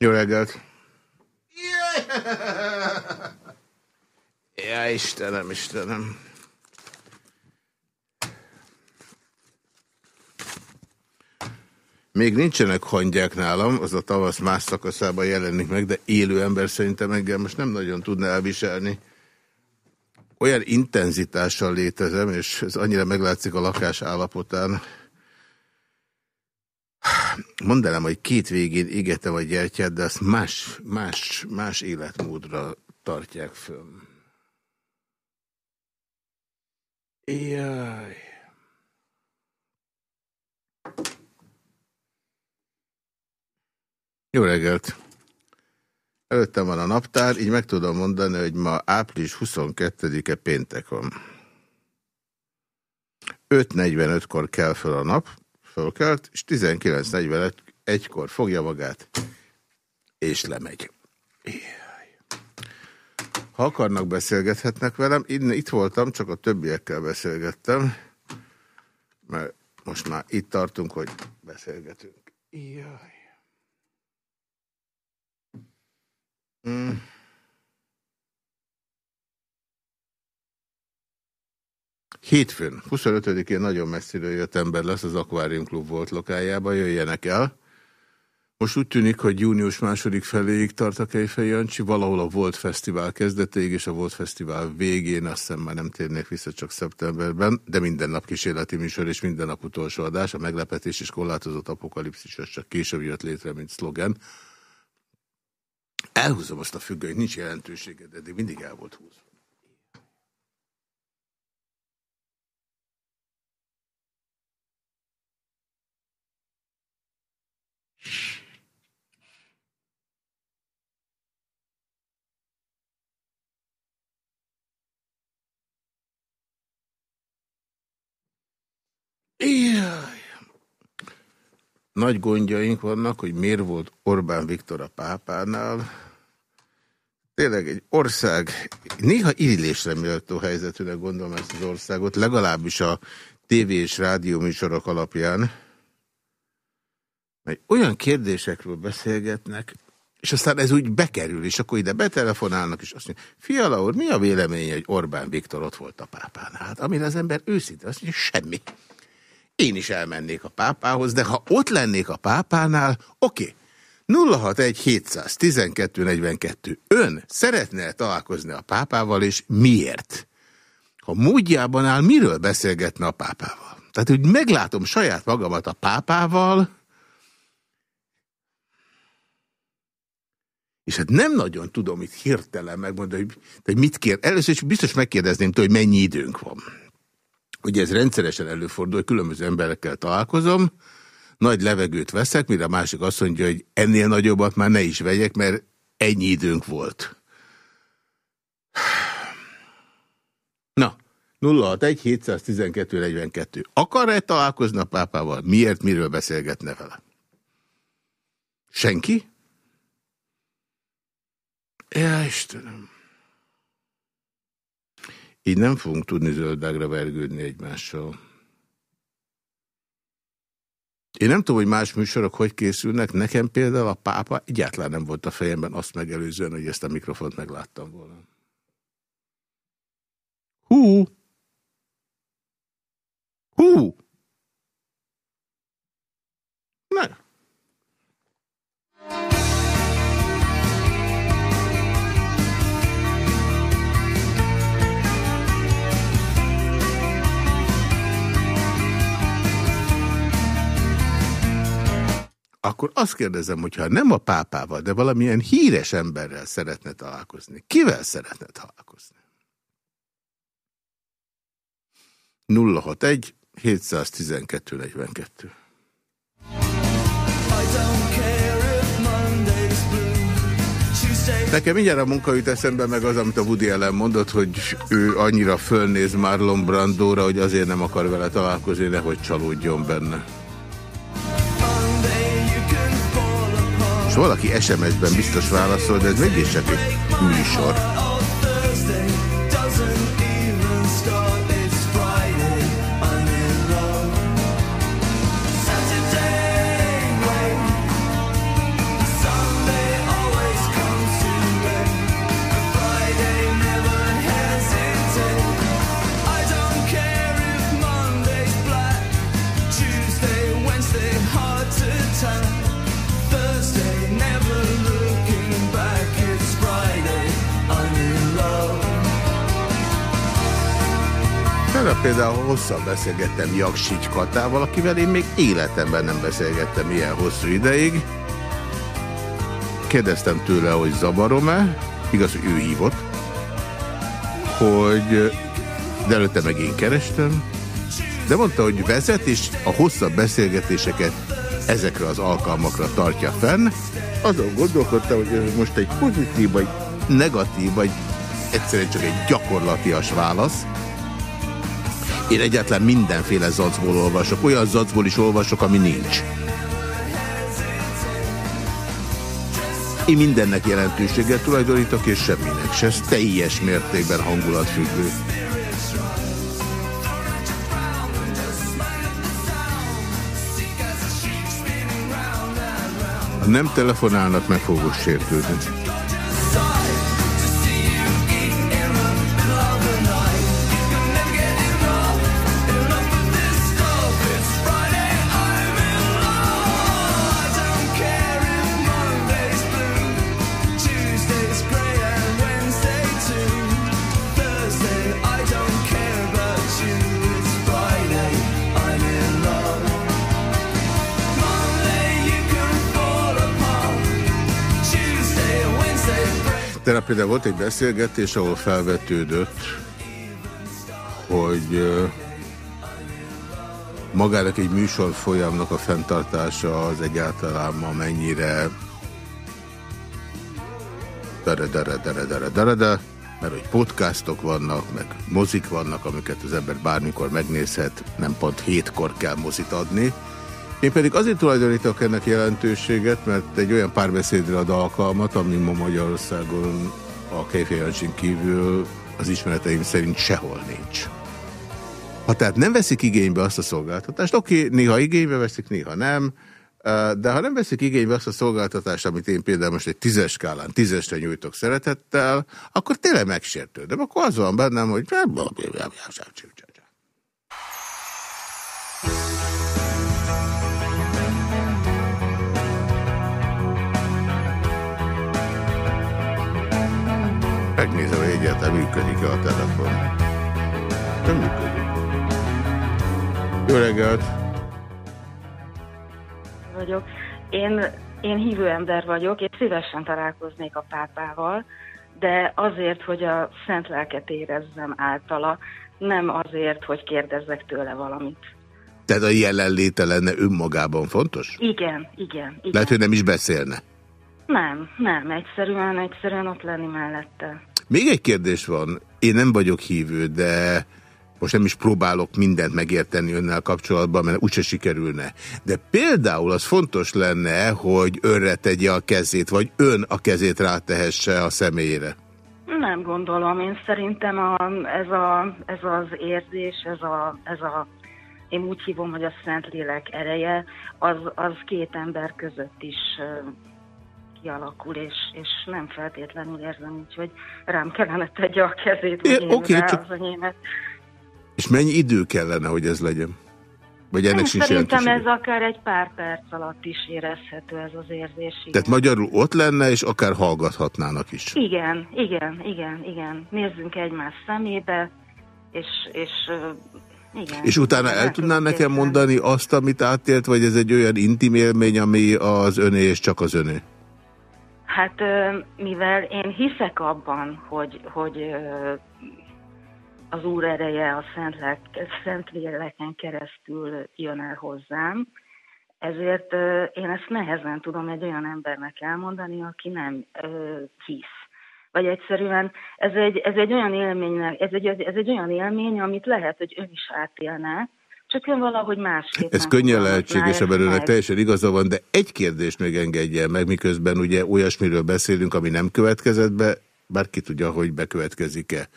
Jó reggelt! Ja, Istenem, Istenem! Még nincsenek hangyák nálam, az a tavasz más szakaszában jelenik meg, de élő ember szerintem engem most nem nagyon tudna elviselni. Olyan intenzitással létezem, és ez annyira meglátszik a lakás állapotán. Mondanám, hogy két végén égetem a gyertyát, de azt más, más, más életmódra tartják föl. Jaj. Jó reggelt! Előttem van a naptár, így meg tudom mondani, hogy ma április 22-e péntek van. 5.45-kor kell fel a nap, fölkelt, és 19.45-kor fogja magát, és lemegy. Ha akarnak, beszélgethetnek velem. Én itt voltam, csak a többiekkel beszélgettem, mert most már itt tartunk, hogy beszélgetünk. Jaj. Mm. Hétfőn, 25-én nagyon messziről jött ember lesz, az Aquarium Klub volt lokájában, jöjjenek el. Most úgy tűnik, hogy június második feléig tart a Kejfej valahol a Volt Fesztivál kezdetéig, és a Volt Fesztivál végén, azt hiszem már nem térnék vissza csak szeptemberben, de minden nap kísérleti műsor és minden nap utolsó adás, a meglepetés és korlátozott apokalipszis, csak később jött létre, mint szlogen. Elhúzom azt a függönyt, nincs jelentősége, de mindig el volt húzva. Jaj. Nagy gondjaink vannak, hogy miért volt Orbán Viktor a pápánál. Tényleg egy ország, néha irillésre méltó helyzetűnek gondolom ezt az országot, legalábbis a tévé és rádió műsorok alapján, mert olyan kérdésekről beszélgetnek, és aztán ez úgy bekerül, és akkor ide betelefonálnak, és azt mondja, Fiala úr, mi a véleménye, hogy Orbán Viktor ott volt a pápánál? Hát, amire az ember őszinte, azt mondja, semmi. Én is elmennék a pápához, de ha ott lennék a pápánál, oké. Okay. 061 712 42. Ön szeretne -e találkozni a pápával, és miért? Ha módjában áll, miről beszélgetne a pápával? Tehát, hogy meglátom saját magamat a pápával, és hát nem nagyon tudom itt hirtelen megmondani, hogy, hogy mit kér. Először is biztos megkérdezném tőle, hogy mennyi időnk van. Ugye ez rendszeresen előfordul, hogy különböző emberekkel találkozom, nagy levegőt veszek, mire a másik azt mondja, hogy ennél nagyobbat már ne is vegyek, mert ennyi időnk volt. Na, 061 712 42. Akar-e találkozni a pápával? Miért, miről beszélgetne vele? Senki? Ja, Istenem. Így nem fogunk tudni zöldágra vergődni egymással. Én nem tudom, hogy más műsorok hogy készülnek. Nekem például a pápa egyáltalán nem volt a fejemben azt megelőzően, hogy ezt a mikrofont megláttam volna. Hú! Hú! Ne! Akkor azt kérdezem, hogyha nem a pápával, de valamilyen híres emberrel szeretne találkozni, kivel szeretne találkozni? 061 712 42 Nekem mindjárt a munka jut eszembe meg az, amit a Woody ellen mondott, hogy ő annyira fölnéz Marlon Brandóra, hogy azért nem akar vele találkozni, nehogy csalódjon benne. Valaki SMS-ben biztos válaszol, de ez mégiscsak egy műsor. Tegnap például hosszan beszélgettem Jaksics Katával, akivel én még életemben nem beszélgettem ilyen hosszú ideig. Kérdeztem tőle, hogy zavarom-e, igaz, hogy ő hívott, hogy de előtte meg én kerestem, de mondta, hogy vezet, és a hosszabb beszélgetéseket ezekre az alkalmakra tartja fenn. Azon gondolkodtam, hogy most egy pozitív, vagy negatív, vagy egyszerűen csak egy gyakorlatias válasz. Én egyáltalán mindenféle zacból olvasok. Olyan zacból is olvasok, ami nincs. Én mindennek jelentőséget tulajdonítok, és semminek se. Ez teljes mértékben hangulatfüggő. Ha nem telefonálnak, meg fogok sértődni. Például volt egy beszélgetés, ahol felvetődött, hogy magának egy műsor folyamnak a fenntartása az egyáltalán ma mennyire dere, dere, dere, dere, dere, dere, mert hogy podcastok vannak, meg mozik vannak, amiket az ember bármikor megnézhet, nem pont hétkor kell mozit adni, én pedig azért tulajdonítok ennek jelentőséget, mert egy olyan párbeszédre ad alkalmat, ami ma Magyarországon a Kejfejancsin kívül az ismereteim szerint sehol nincs. Ha tehát nem veszik igénybe azt a szolgáltatást, oké, néha igénybe veszik, néha nem, de ha nem veszik igénybe azt a szolgáltatást, amit én például most egy tízes skálán tízesre nyújtok szeretettel, akkor tényleg megsértődöm. Akkor az van bennem, hogy... egyáltalán működik-e a telefon. Nem működik. Jó reggelt! Vagyok. Én, én hívő ember vagyok, és szívesen találkoznék a pápával, de azért, hogy a szent lelket érezzem általa, nem azért, hogy kérdezzek tőle valamit. Tehát a jelenléte lenne önmagában fontos? Igen, igen. igen. Lehet, hogy nem is beszélne? Nem, nem, egyszerűen, egyszerűen ott lenni mellette. Még egy kérdés van. Én nem vagyok hívő, de most nem is próbálok mindent megérteni önnel kapcsolatban, mert úgyse sikerülne. De például az fontos lenne, hogy önre tegye a kezét, vagy ön a kezét rátehesse a személyére. Nem gondolom. Én szerintem a, ez, a, ez az érzés, ez a, ez a én úgy hívom, hogy a Szentlélek ereje, az, az két ember között is kialakul, és, és nem feltétlenül érzem úgy, hogy rám kellene tegye a kezét, é, okay, csak... az enyémet. És mennyi idő kellene, hogy ez legyen? Vagy ennek sincs Szerintem ez akár egy pár perc alatt is érezhető ez az érzés. Igen. Tehát magyarul ott lenne, és akár hallgathatnának is. Igen, igen, igen, igen. Nézzünk egymás szemébe, és, és igen. És utána el tudnál nekem mondani azt, amit átélt, vagy ez egy olyan intim élmény, ami az öné és csak az öné? Hát mivel én hiszek abban, hogy, hogy az Úr ereje a Szentlélek, Szentléleken keresztül jön el hozzám, ezért én ezt nehezen tudom egy olyan embernek elmondani, aki nem hisz. Vagy egyszerűen ez egy, ez egy olyan élmény, ez egy, ez egy olyan élmény, amit lehet, hogy ön is átélne, csak ön valahogy másképp. Ez könnyen lehetséges, ebben önnek teljesen igaza van, de egy kérdést még engedje meg, miközben ugye olyasmiről beszélünk, ami nem következett be, bár ki tudja, hogy bekövetkezik-e.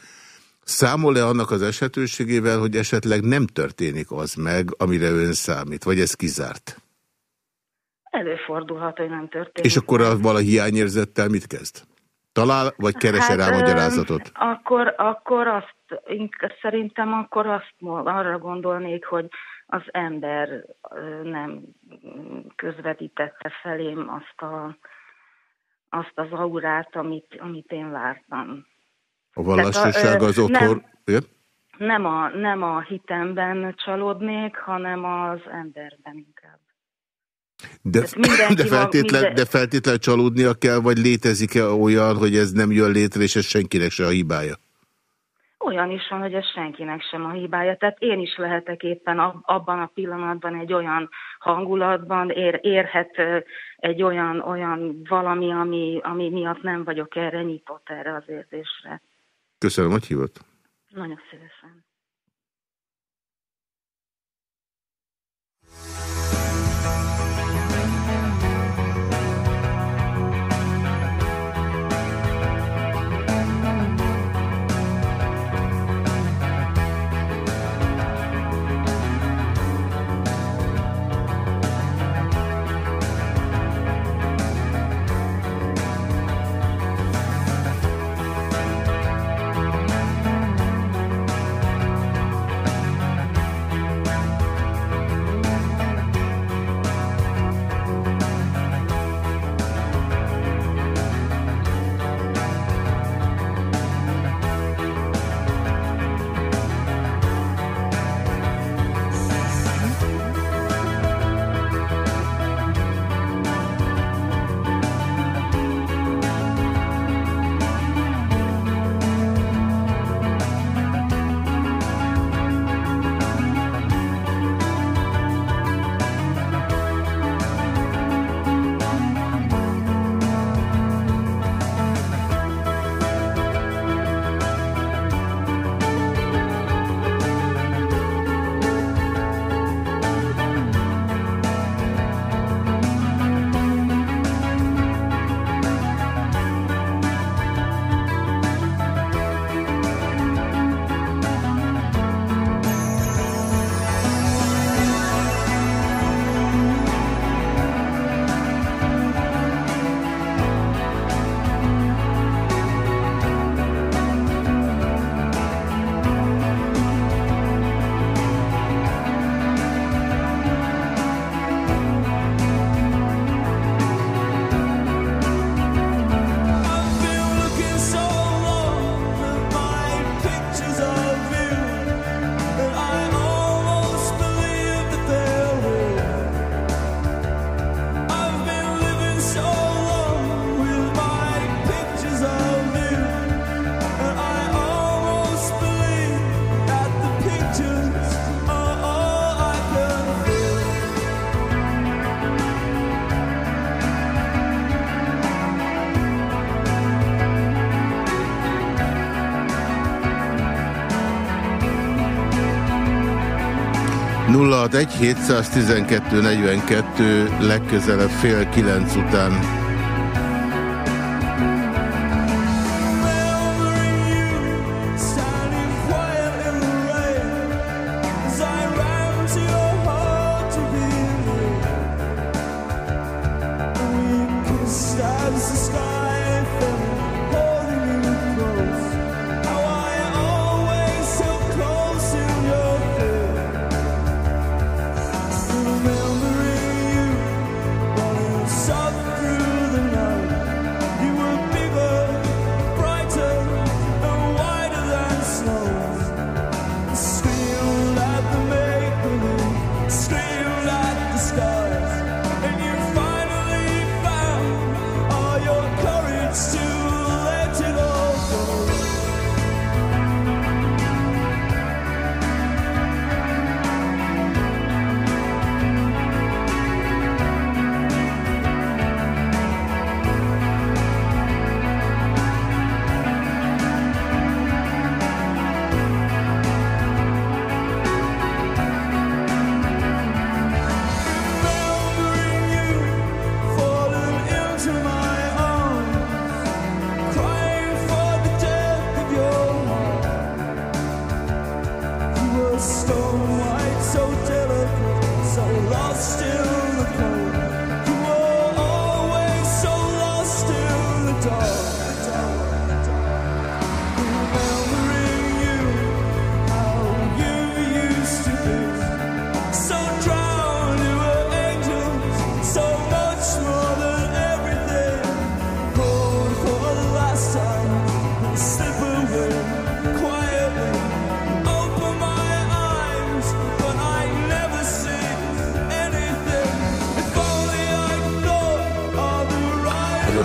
Számol-e annak az esetőségével, hogy esetleg nem történik az meg, amire ön számít, vagy ez kizárt? Előfordulhat, hogy nem történik. És akkor a vala hiányérzettel mit kezd? Talál, vagy keres hát, rá magyarázatot? Akkor, akkor azt, szerintem akkor azt arra gondolnék, hogy az ember nem közvetítette felém azt a azt az aurát, amit, amit én vártam. A vallásosság az otthon... Nem, nem, a, nem a hitemben csalódnék, hanem az emberben inkább. De, de, feltétlen, minden... de feltétlen csalódnia kell, vagy létezik-e olyan, hogy ez nem jön létre, és ez senkinek se a hibája? Olyan is van, hogy ez senkinek sem a hibája. Tehát én is lehetek éppen abban a pillanatban egy olyan hangulatban, ér, érhet egy olyan, olyan valami, ami, ami miatt nem vagyok erre nyitott erre az érzésre. Köszönöm, hogy hívott. Nagyon szívesen. 061 712 42 legközelebb fél kilenc után. Stars the sky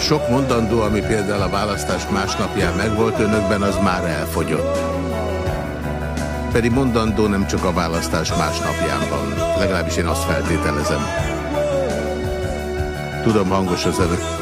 sok mondandó, ami például a választás másnapján megvolt önökben, az már elfogyott. Pedig mondandó nem csak a választás másnapján van. Legalábbis én azt feltételezem. Tudom, hangos az önök.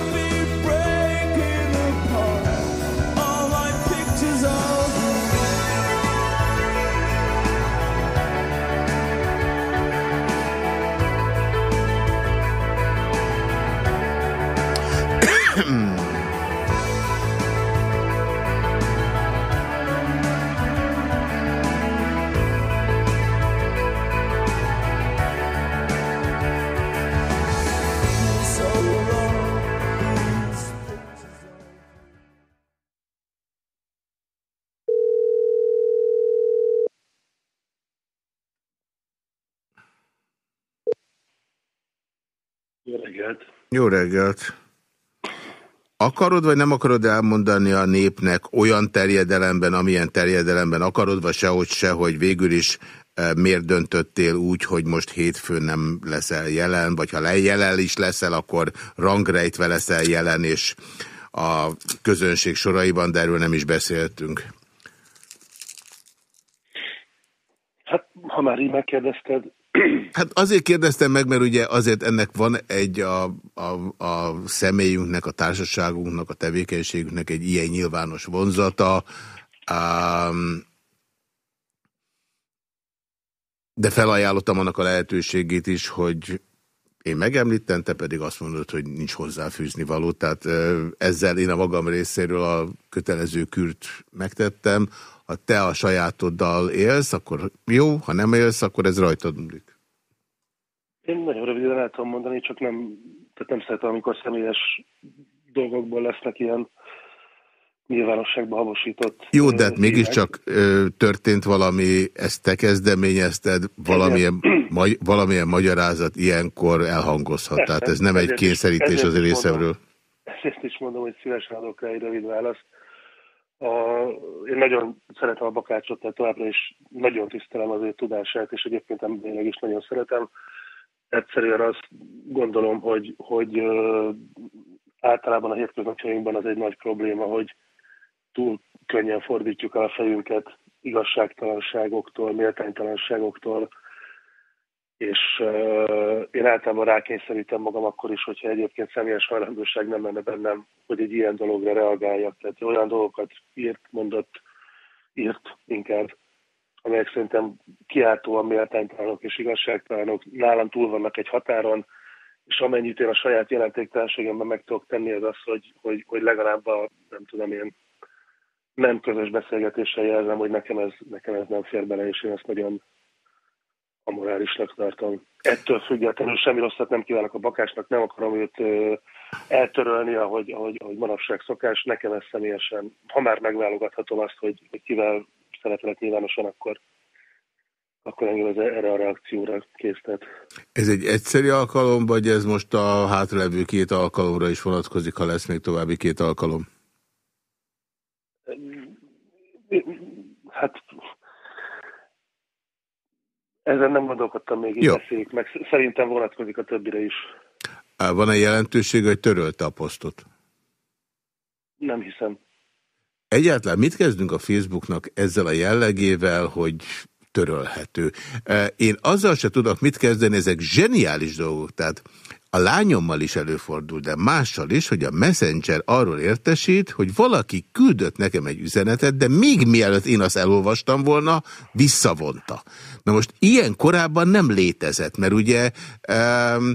Jó reggelt! Akarod, vagy nem akarod elmondani a népnek olyan terjedelemben, amilyen terjedelemben akarod, vagy sehogy se, hogy végül is e, miért döntöttél úgy, hogy most hétfőn nem leszel jelen, vagy ha jelen is leszel, akkor rangrejtve leszel jelen, és a közönség soraiban, de erről nem is beszéltünk. Hát, ha már így megkérdezted, Hát azért kérdeztem meg, mert ugye azért ennek van egy a, a, a személyünknek, a társaságunknak, a tevékenységünknek egy ilyen nyilvános vonzata. Um, de felajánlottam annak a lehetőségét is, hogy én megemlítem, te pedig azt mondod, hogy nincs hozzáfűzni való. Tehát ezzel én a magam részéről a kötelező kürt megtettem ha te a sajátoddal élsz, akkor jó, ha nem élsz, akkor ez rajtad múlik. Én nagyon röviden el tudom mondani, csak nem, tehát nem szeretem, amikor személyes dolgokból lesznek ilyen nyilvánosságba habosított. Jó, de hát mégiscsak történt valami, ezt te kezdeményezted, valamilyen, magy, valamilyen magyarázat ilyenkor elhangozhat. Persze, Tehát ez nem egy kényszerítés az részemről. Ezért is mondom, hogy szívesen adok rá egy rövid választ. A, én nagyon szeretem a Bakácsot, tehát továbbra is nagyon tisztelem az ő tudását, és egyébként emberileg is nagyon szeretem. Egyszerűen azt gondolom, hogy, hogy általában a hétköznapjainkban az egy nagy probléma, hogy túl könnyen fordítjuk el a fejünket igazságtalanságoktól, méltánytalanságoktól, és uh, én általában rákényszerítem magam akkor is, hogyha egyébként személyes hajlandóság nem lenne bennem, hogy egy ilyen dologra reagáljak. Tehát olyan dolgokat írt, mondott, írt inkább, amelyek szerintem kiáltóan méltánytalanok és igazságtalanok, nálam túl vannak egy határon, és amennyit én a saját jelentéktelenségemben meg tudok tenni, az az, hogy, hogy, hogy legalább a, nem tudom én, nem közös beszélgetéssel jelzem, hogy nekem ez, nekem ez nem fér bele, és én ezt nagyon amorálisnak tartom. Ettől függetlenül semmi rosszat nem kívánok a bakásnak, nem akarom őt ö, eltörölni, ahogy, ahogy, ahogy manapság szokás. Nekem ez személyesen, ha már megválogathatom azt, hogy, hogy kivel szeretlek nyilvánosan, akkor, akkor engem ez erre a reakcióra késztet. Ez egy egyszerű alkalom, vagy ez most a hátralevő két alkalomra is vonatkozik, ha lesz még további két alkalom? Hát ezen nem gondolkodtam még, így beszéljük meg. Szerintem vonatkozik a többire is. Van-e jelentőség, hogy törölte a posztot? Nem hiszem. Egyáltalán mit kezdünk a Facebooknak ezzel a jellegével, hogy törölhető? Én azzal se tudok mit kezdeni, ezek zseniális dolgok. Tehát a lányommal is előfordul, de mással is, hogy a Messenger arról értesít, hogy valaki küldött nekem egy üzenetet, de még mielőtt én azt elolvastam volna, visszavonta. Na most ilyen korábban nem létezett, mert ugye um,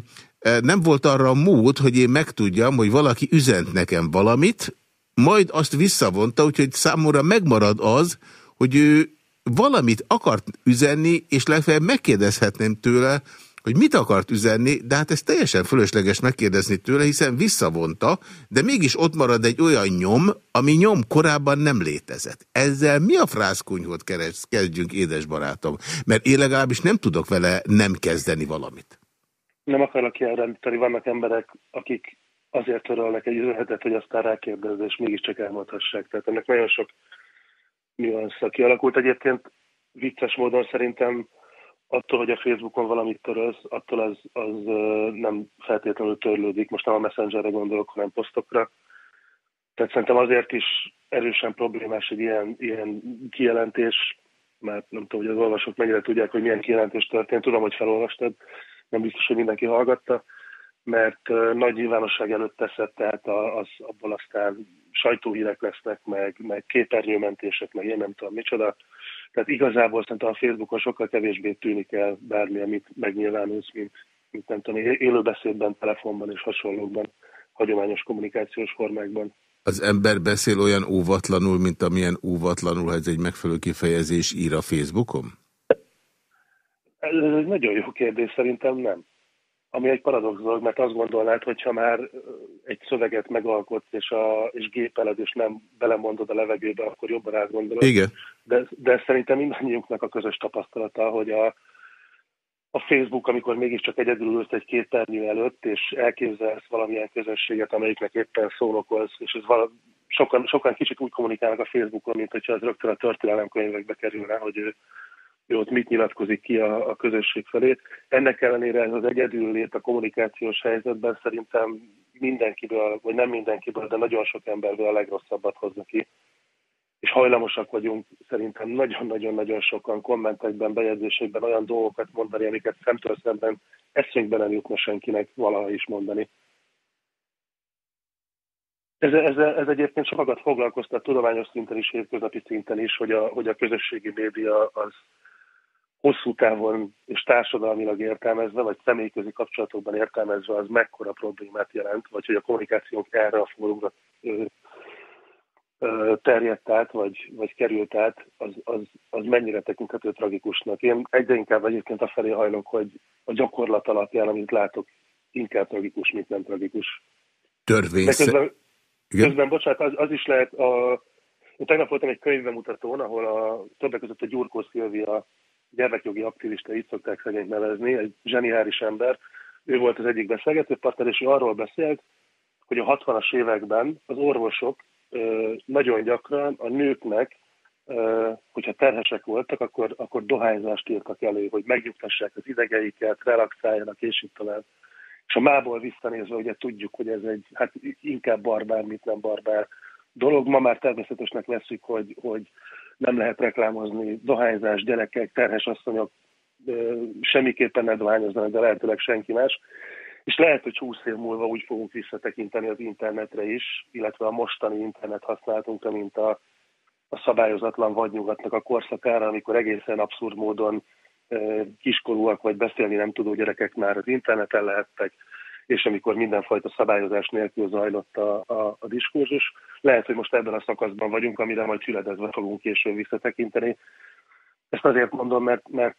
nem volt arra mód, hogy én megtudjam, hogy valaki üzent nekem valamit, majd azt visszavonta, úgyhogy számomra megmarad az, hogy ő valamit akart üzenni, és legfeljebb megkérdezhetném tőle, hogy mit akart üzenni, de hát ez teljesen fölösleges megkérdezni tőle, hiszen visszavonta, de mégis ott marad egy olyan nyom, ami nyom korábban nem létezett. Ezzel mi a frászkunyhot kezdjünk, édes barátom? Mert én legalábbis nem tudok vele nem kezdeni valamit. Nem akarok kiállítani, vannak emberek, akik azért törölnek egy üzenetet, hogy aztán rákérdezze, és mégiscsak elmondhassák. Tehát ennek nagyon sok nüansza kialakult. Egyébként vicces módon szerintem attól, hogy a Facebookon valamit törölsz, attól az, az nem feltétlenül törlődik. Most nem a Messengerre gondolok, hanem posztokra. Tehát szerintem azért is erősen problémás egy ilyen, ilyen kijelentés, mert nem tudom, hogy az olvasók mennyire tudják, hogy milyen kijelentés történt. Tudom, hogy felolvastad, nem biztos, hogy mindenki hallgatta, mert nagy nyilvánosság előtt teszed, tehát az, abból aztán sajtóhírek lesznek, meg, meg képernyőmentések, meg én nem tudom micsoda. Tehát igazából szerintem a Facebookon sokkal kevésbé tűnik el bármi, amit megnyilvánulsz, mint, mint nem tudom, élőbeszédben, telefonban és hasonlókban, hagyományos kommunikációs formákban. Az ember beszél olyan óvatlanul, mint amilyen óvatlanul, ha ez egy megfelelő kifejezés ír a Facebookon? Ez egy nagyon jó kérdés, szerintem nem. Ami egy paradox dolog, mert azt gondolnád, hogyha már egy szöveget megalkotsz, és, a, és gépeled, és nem belemondod a levegőbe, akkor jobban átgondolod. Igen. De, de szerintem mindannyiunknak a közös tapasztalata, hogy a, a Facebook, amikor mégiscsak egyedül ülsz egy képernyő előtt, és elképzelsz valamilyen közösséget, amelyiknek éppen szónokolsz, és ez vala, sokan, sokan kicsit úgy kommunikálnak a Facebookon, mint hogyha az rögtön a történelemkönyvekbe kerülne, hogy ő, ő ott mit nyilatkozik ki a, a közösség felé. Ennek ellenére ez az egyedül lét a kommunikációs helyzetben szerintem mindenkiből, vagy nem mindenkiből, de nagyon sok emberből a legrosszabbat hozza ki és hajlamosak vagyunk szerintem nagyon-nagyon-nagyon sokan kommentekben, bejegyzésekben olyan dolgokat mondani, amiket szemtől szemben eszünkbe nem jutna senkinek valaha is mondani. Ez, ez, ez egyébként sokat foglalkoztat tudományos szinten is, hétköznapi szinten is, hogy a, hogy a közösségi média az hosszú távon és társadalmilag értelmezve, vagy személyközi kapcsolatokban értelmezve az mekkora problémát jelent, vagy hogy a kommunikációnk erre a fórumra terjedt át, vagy, vagy került át, az, az, az mennyire tekinthető tragikusnak. Én egyre inkább egyébként a felé hajlok, hogy a gyakorlat alapján, amit látok, inkább tragikus, mint nem tragikus. Törvény. Közben, közben bocsánat, az, az is lehet, a, én tegnap voltam egy könyvbemutatón, ahol a, többek között a Gyurkó Szilvia gyermekjogi aktivista, így szokták szegényt nevezni, egy zseniális ember. Ő volt az egyik beszélgető partner, és ő arról beszélt, hogy a 60-as években az orvosok nagyon gyakran a nőknek, hogyha terhesek voltak, akkor, akkor dohányzást írtak elő, hogy megnyugtassák az idegeiket, relaxáljanak, és itt tovább. És a mából visszanézve, ugye tudjuk, hogy ez egy hát inkább barbár, mint nem barbár dolog. Ma már természetesnek veszük, hogy, hogy nem lehet reklámozni dohányzás, gyerekek, terhes asszonyok semmiképpen ne dohányozzanak, de lehetőleg senki más. És lehet, hogy 20 év múlva úgy fogunk visszatekinteni az internetre is, illetve a mostani internet használatunkra, mint a, a szabályozatlan vadnyugatnak a korszakára, amikor egészen abszurd módon kiskorúak vagy beszélni nem tudó gyerekek már az interneten lehettek, és amikor mindenfajta szabályozás nélkül zajlott a, a, a diskurzus. Lehet, hogy most ebben a szakaszban vagyunk, amire majd csüledezve fogunk később visszatekinteni. Ezt azért mondom, mert, mert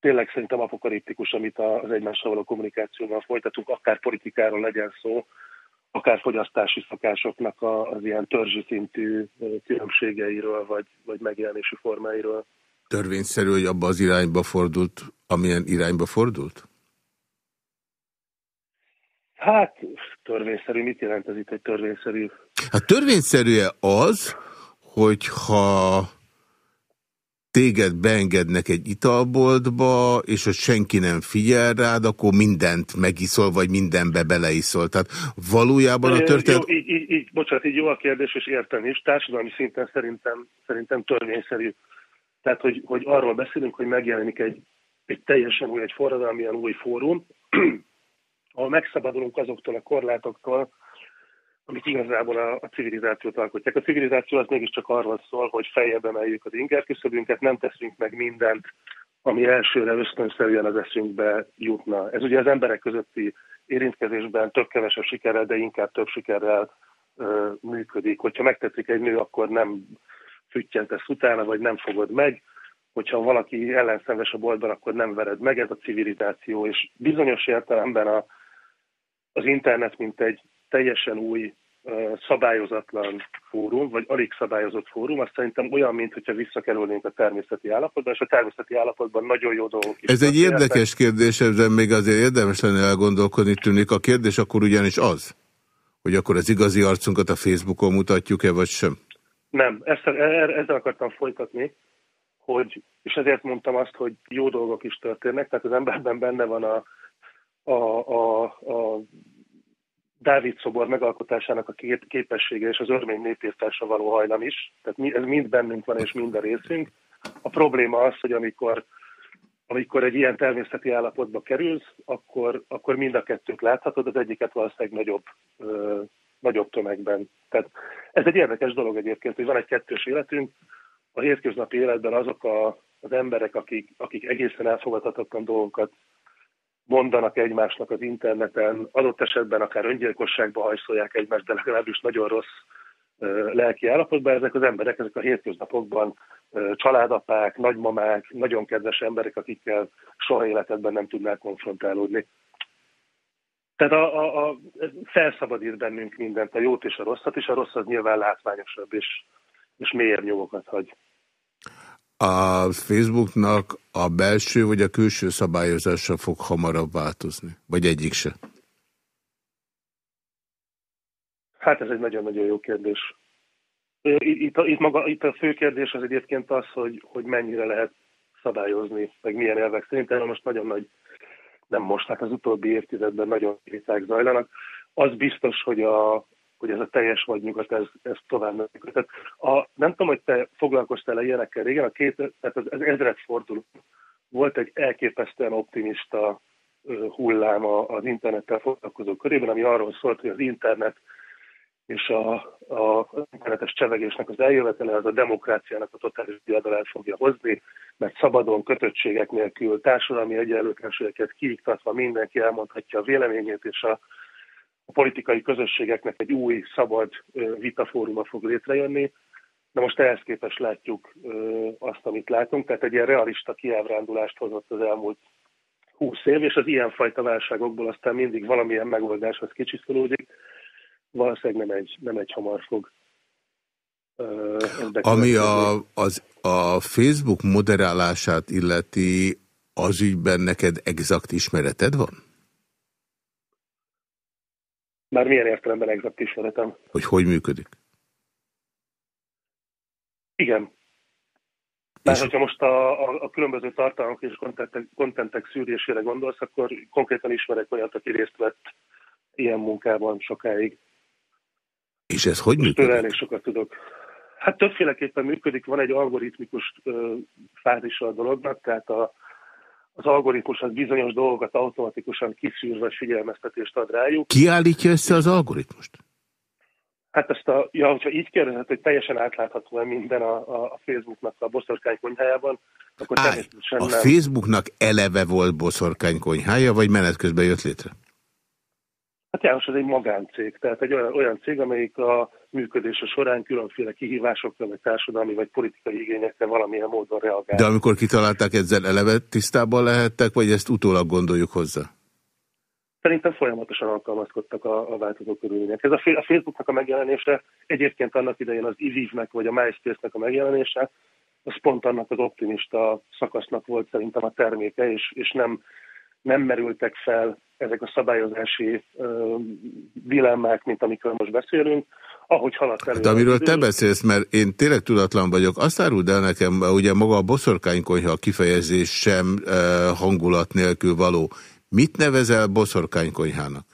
tényleg szerintem apokaliptikus, amit az egymással való kommunikációval folytatunk, akár politikáról legyen szó, akár fogyasztási szokásoknak az ilyen törzsi szintű különbségeiről, vagy, vagy megjelenési formáiról. Törvényszerű, hogy abba az irányba fordult, amilyen irányba fordult? Hát, törvényszerű, mit jelent ez itt egy törvényszerű? Hát törvényszerű-e az, hogyha téged beengednek egy italboltba, és hogy senki nem figyel rád, akkor mindent megiszol, vagy mindenbe beleiszol. Tehát valójában a történet... Jó, így, így, így, bocsánat, így jó a kérdés, és értem is. Társadalmi szinten szerintem, szerintem törvényszerű. Tehát, hogy, hogy arról beszélünk, hogy megjelenik egy, egy teljesen új, egy forradalmian új fórum, ahol megszabadulunk azoktól a korlátoktól, amik igazából a, a civilizációt alkotják. A civilizáció az mégiscsak arról szól, hogy feljebb emeljük az inger küszöbünket, nem teszünk meg mindent, ami elsőre ösztönszerűen az eszünkbe jutna. Ez ugye az emberek közötti érintkezésben több kevesebb sikerrel, de inkább több sikerrel ö, működik. Hogyha megtetszik egy nő, akkor nem füttyentesz utána, vagy nem fogod meg. Hogyha valaki ellenszenves a boltban, akkor nem vered meg. Ez a civilizáció, és bizonyos értelemben a, az internet, mint egy teljesen új szabályozatlan fórum, vagy alig szabályozott fórum, azt szerintem olyan, mint hogyha visszakerülnénk a természeti állapotban, és a természeti állapotban nagyon jó dolgok is. Ez egy érdekes kérdés, ezzel még azért érdemes lenne elgondolkodni tűnik. A kérdés akkor ugyanis az, hogy akkor az igazi arcunkat a Facebookon mutatjuk-e, vagy sem? Nem, ezzel, ezzel akartam folytatni, hogy, és ezért mondtam azt, hogy jó dolgok is történnek, tehát az emberben benne van a, a, a, a Dávid szobor megalkotásának a képessége és az örmény népírtásra való hajlam is. Tehát ez mind bennünk van, és mind a részünk. A probléma az, hogy amikor, amikor egy ilyen természeti állapotba kerülsz, akkor, akkor mind a kettőt láthatod, az egyiket valószínűleg nagyobb, ö, nagyobb tömegben. Tehát ez egy érdekes dolog egyébként, hogy van egy kettős életünk. A hétköznapi életben azok a, az emberek, akik, akik egészen elfogadhatatlan dolgokat mondanak egymásnak az interneten, adott esetben akár öngyilkosságba hajszolják egymást, de legalábbis nagyon rossz lelki állapotban. Ezek az emberek, ezek a hétköznapokban családapák, nagymamák, nagyon kedves emberek, akikkel soha életedben nem tudnál konfrontálódni. Tehát a, a, a, felszabadít bennünk mindent, a jót és a rosszat, és a rossz az nyilván látványosabb, és, és mélyebb nyomokat hagy. A Facebooknak a belső vagy a külső szabályozása fog hamarabb változni? Vagy egyik se? Hát ez egy nagyon-nagyon jó kérdés. Itt, itt, maga, itt a fő kérdés az egyébként az, hogy, hogy mennyire lehet szabályozni, meg milyen elvek Szerintem most nagyon nagy, nem most, hát az utóbbi évtizedben nagyon viták zajlanak. Az biztos, hogy a, hogy ez a teljes vagy nyugat, ez, ez tovább működik. Tehát a, nem tudom, hogy te foglalkoztál-e ilyenekkel régen, a két, tehát az, az ezred forduló volt egy elképesztően optimista hullám az internettel foglalkozó körében, ami arról szólt, hogy az internet és a, a, internetes csevegésnek az eljövetele az a demokráciának a totális diadalát fogja hozni, mert szabadon, kötöttségek nélkül, társadalmi egyenlőtlenségeket kiiktatva mindenki elmondhatja a véleményét, és a, a politikai közösségeknek egy új, szabad vitafóruma fog létrejönni. Na most ehhez képest látjuk azt, amit látunk, tehát egy ilyen realista kiábrándulást hozott az elmúlt 20 év, és az ilyenfajta válságokból aztán mindig valamilyen megoldáshoz kicsiszolódik. Valószínűleg nem egy, nem egy hamar fog. Ami a, az, a Facebook moderálását illeti, az ügyben neked exakt ismereted van? Már milyen értelemben exakt ismeretem. Hogy hogy működik? Igen. Mert hogyha most a, a, a különböző tartalmak és kontentek, kontentek szűrésére gondolsz, akkor konkrétan ismerek olyat, aki részt vett ilyen munkában sokáig. És ez hogy működik? Tőle elég sokat tudok. Hát többféleképpen működik, van egy algoritmikus fázisa a dolognak, tehát a, az algoritmus az bizonyos dolgokat automatikusan kiszűr, vagy figyelmeztetést ad rájuk. Ki állítja össze az algoritmust? Hát ezt a, ja, hogyha így kérdezett, hogy teljesen átlátható minden a, a, a Facebooknak a boszorkánykonyhájában, akkor Állj, természetesen A nem. Facebooknak eleve volt boszorkánykonyhája, vagy menet közben jött létre? Hát János, ez egy magáncég, tehát egy olyan, olyan cég, amelyik a működése során különféle kihívásokra, vagy társadalmi, vagy politikai igényekre valamilyen módon reagál. De amikor kitalálták, ezzel eleve tisztában lehettek, vagy ezt utólag gondoljuk hozzá? Szerintem folyamatosan alkalmazkodtak a, a változó körülmények. Ez a, a Facebooknak a megjelenése, egyébként annak idején az Ivivnek vagy a MySpace-nek a megjelenése, az pont annak az optimista szakasznak volt szerintem a terméke, és, és nem, nem merültek fel ezek a szabályozási uh, dilemmák, mint amikről most beszélünk, ahogy haladt elő. De amiről te beszélsz, mert én tényleg tudatlan vagyok, azt áruld el nekem, ugye maga a boszorkánykonyha a kifejezés sem uh, hangulat nélkül való. Mit nevezel boszorkánykonyhának?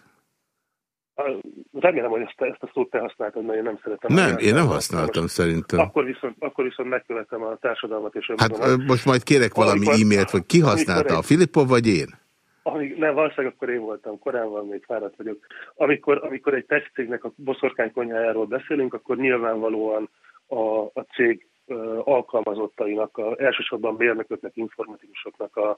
Remélem, hogy ezt, ezt a szót te használtad, mert én nem szeretem. Nem, én nem használtam most, szerintem. Akkor viszont, akkor viszont megkövetem a társadalmat és önmagamat. Hát most majd kérek valami e-mailt, hogy ki használta, a Filippov vagy én? Amíg, nem, valószínűleg akkor én voltam, korábban még fáradt vagyok. Amikor, amikor egy testcégnek a boszorkánykonyhájáról beszélünk, akkor nyilvánvalóan a, a cég alkalmazottainak, a, elsősorban mérnököknek, informatikusoknak a,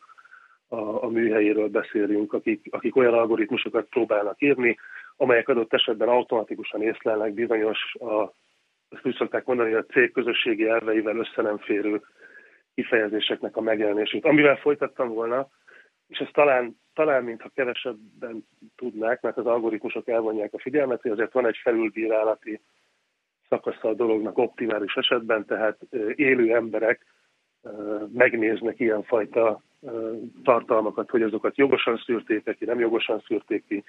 a, a műhelyéről beszélünk, akik, akik olyan algoritmusokat próbálnak írni, amelyek adott esetben automatikusan észlelnek bizonyos, a, ezt úgy szokták mondani, a cég közösségi elveivel össze nem férő kifejezéseknek a megjelenését. Amivel folytattam volna, és ezt talán, talán mintha kevesebben tudnák, mert az algoritmusok elvonják a figyelmet, hogy azért van egy felülbírálati szakasza a dolognak optimális esetben, tehát élő emberek megnéznek ilyenfajta tartalmakat, hogy azokat jogosan szűrték ki, nem jogosan szűrték ki,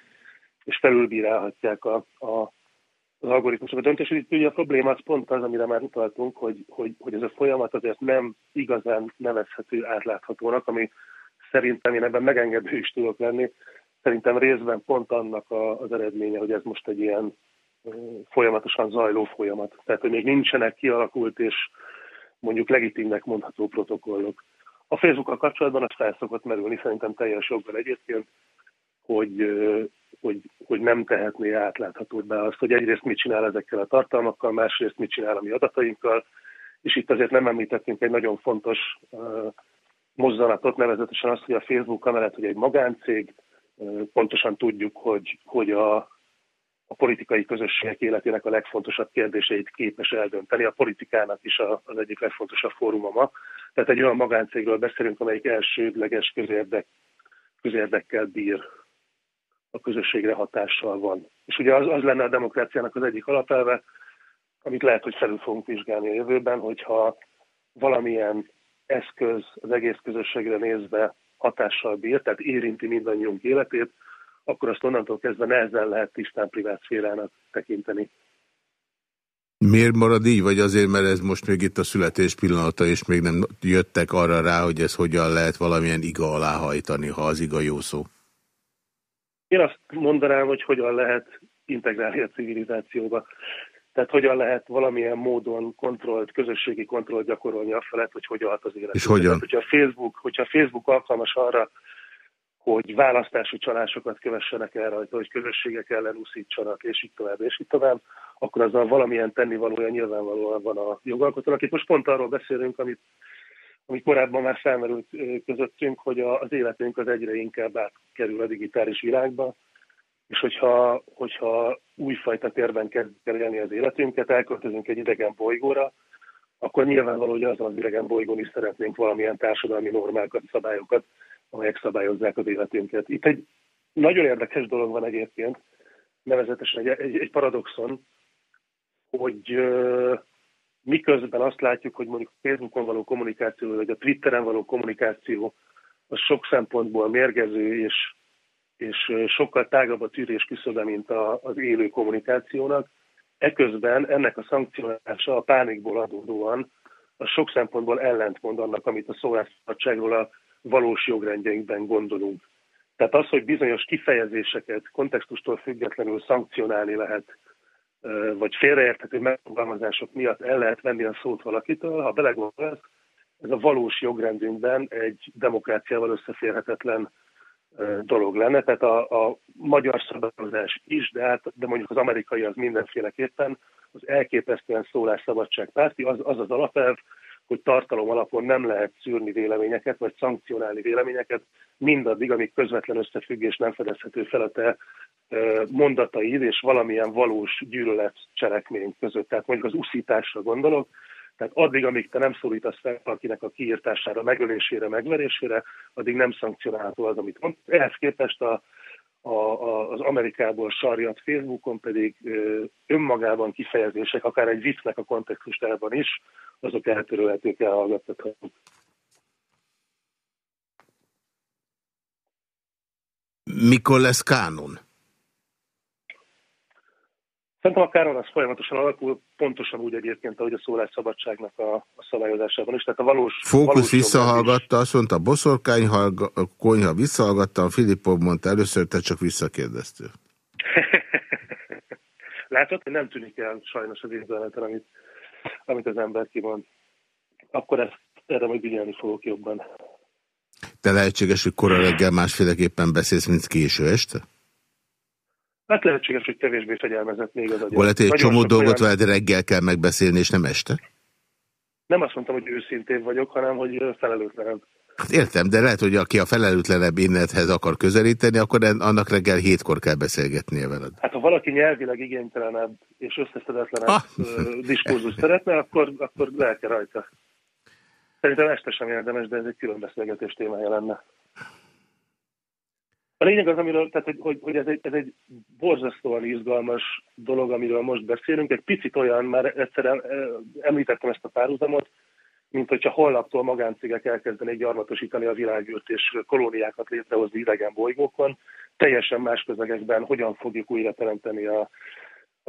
és felülbírálhatják a, a az algoritmusok a döntés. Ugye a probléma az pont az, amire már utaltunk, hogy, hogy, hogy ez a folyamat azért nem igazán nevezhető átláthatónak, ami szerintem én ebben megengedő is tudok lenni. Szerintem részben pont annak a, az eredménye, hogy ez most egy ilyen folyamatosan zajló folyamat. Tehát, hogy még nincsenek kialakult és mondjuk legitimnek mondható protokollok. A Facebookkal kapcsolatban az felszokott merülni, szerintem teljes joggal egyébként, hogy, hogy, hogy nem tehetné átlátható be azt, hogy egyrészt mit csinál ezekkel a tartalmakkal, másrészt mit csinál a mi adatainkkal, és itt azért nem említettünk egy nagyon fontos mozzanatot, nevezetesen azt, hogy a Facebook amellett, hogy egy magáncég, pontosan tudjuk, hogy, hogy a, a politikai közösségek életének a legfontosabb kérdéseit képes eldönteni. A politikának is a, az egyik legfontosabb fóruma ma. Tehát egy olyan magáncégről beszélünk, amelyik elsődleges közérdek, közérdekkel bír a közösségre hatással van. És ugye az, az lenne a demokráciának az egyik alapelve, amit lehet, hogy felül fogunk vizsgálni a jövőben, hogyha valamilyen eszköz az egész közösségre nézve hatással bír, tehát érinti mindannyiunk életét, akkor azt onnantól kezdve nehezen lehet tisztán privát szférának tekinteni. Miért marad így, vagy azért, mert ez most még itt a születés pillanata, és még nem jöttek arra rá, hogy ez hogyan lehet valamilyen iga alá hajtani, ha az iga jó szó? Én azt mondanám, hogy hogyan lehet integrálni a civilizációba. Tehát hogyan lehet valamilyen módon kontrollt, közösségi kontrollt gyakorolni a felett, hogy hogyan hat az élet. És hogyan? Tehát, hogyha Facebook, hogyha Facebook alkalmas arra, hogy választási csalásokat kövessenek el rajta, hogy közösségek ellen úszítsanak, és így tovább, és így tovább, akkor azzal valamilyen tennivalója nyilvánvalóan van a jogalkotónak. Itt most pont arról beszélünk, amit, amit korábban már felmerült közöttünk, hogy az életünk az egyre inkább átkerül a digitális világba, és hogyha, hogyha újfajta térben kezd el élni az életünket, elköltözünk egy idegen bolygóra, akkor nyilvánvaló, hogy azon az idegen bolygón is szeretnénk valamilyen társadalmi normákat, szabályokat, amelyek szabályozzák az életünket. Itt egy nagyon érdekes dolog van egyébként, nevezetesen egy, egy, egy paradoxon, hogy uh, miközben azt látjuk, hogy mondjuk a Facebookon való kommunikáció, vagy a Twitteren való kommunikáció az sok szempontból mérgező, és, és sokkal tágabb a tűrés küszöbe, mint a, az élő kommunikációnak. Eközben ennek a szankcionálása a pánikból adódóan a sok szempontból ellentmond annak, amit a szólásszabadságról a valós jogrendjeinkben gondolunk. Tehát az, hogy bizonyos kifejezéseket kontextustól függetlenül szankcionálni lehet, vagy félreérthető megfogalmazások miatt el lehet venni a szót valakitől, ha belegondolsz, ez a valós jogrendünkben egy demokráciával összeférhetetlen dolog lenne. Tehát a, a magyar szabályozás is, de, hát, de mondjuk az amerikai az mindenféleképpen az elképesztően szólásszabadság párti, az, az az alapelv, hogy tartalom alapon nem lehet szűrni véleményeket, vagy szankcionálni véleményeket, mindaddig, amíg közvetlen összefüggés nem fedezhető fel a te mondataid és valamilyen valós gyűlölet cselekmény között. Tehát mondjuk az uszításra gondolok, tehát addig, amíg te nem szólítasz fel akinek a kiírtására, megölésére, megverésére, addig nem szankcionálható az, amit mond. Ehhez képest a, a, a, az Amerikából sarjat Facebookon pedig ö, önmagában kifejezések, akár egy viccnek a kontextustában is, azok eltörölhetők, elhallgathatók. Mikor lesz kánon? Szerintem a káron az folyamatosan alakul, pontosan úgy egyébként, ahogy a szólásszabadságnak a, a szabályozásában is. Tehát a valós... Fókusz visszahallgatta, azt mondta, boszorkány konyha visszahallgatta, Filippov mondta először, te csak visszakérdeztél. Látod, hogy nem tűnik el sajnos az üzeneten, amit, amit az ember kimond. Akkor ezt, erre majd ügyelni fogok jobban. Te lehetséges, hogy kora reggel másféleképpen beszélsz, mint késő este? Hát lehetséges, hogy kevésbé fegyelmezett még az agyam. Lehet, hogy egy csomó dolgot olyan... veled reggel kell megbeszélni, és nem este? Nem azt mondtam, hogy őszintén vagyok, hanem hogy felelőtlenebb. Hát értem, de lehet, hogy aki a felelőtlenebb innethez akar közelíteni, akkor annak reggel hétkor kell beszélgetnie veled. Hát ha valaki nyelvileg igénytelenebb és összeszedetlenebb ah. diskurzus szeretne, akkor, akkor lehet rajta. Szerintem este sem érdemes, de ez egy külön beszélgetés témája lenne. A lényeg az, amiről, tehát, hogy, hogy ez, egy, ez egy borzasztóan izgalmas dolog, amiről most beszélünk. Egy picit olyan, már egyszer említettem ezt a párhuzamot, mint hogyha holnaptól magáncégek elkezdenék gyarmatosítani a világűrt és kolóniákat létrehozni idegen bolygókon. Teljesen más közegekben hogyan fogjuk újra teremteni a,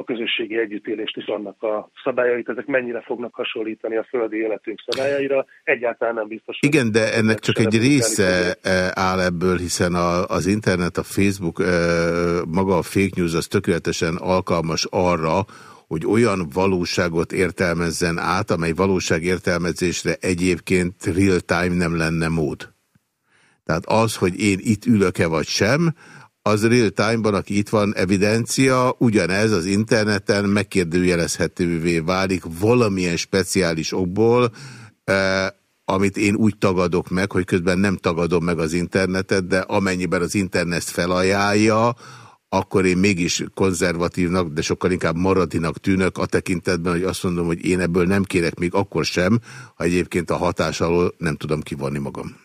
a közösségi együttélést és annak a szabályait, ezek mennyire fognak hasonlítani a földi életünk szabályaira, egyáltalán nem biztos. Igen, de ennek csak egy része e, áll ebből, hiszen a, az internet, a Facebook, e, maga a fake news az tökéletesen alkalmas arra, hogy olyan valóságot értelmezzen át, amely valóság értelmezésre egyébként real time nem lenne mód. Tehát az, hogy én itt ülök-e vagy sem, az real time-ban, aki itt van, evidencia, ugyanez az interneten megkérdőjelezhetővé válik valamilyen speciális okból, eh, amit én úgy tagadok meg, hogy közben nem tagadom meg az internetet, de amennyiben az internet felajánlja, akkor én mégis konzervatívnak, de sokkal inkább maradinak tűnök a tekintetben, hogy azt mondom, hogy én ebből nem kérek még akkor sem, ha egyébként a hatás alól nem tudom kivonni magam.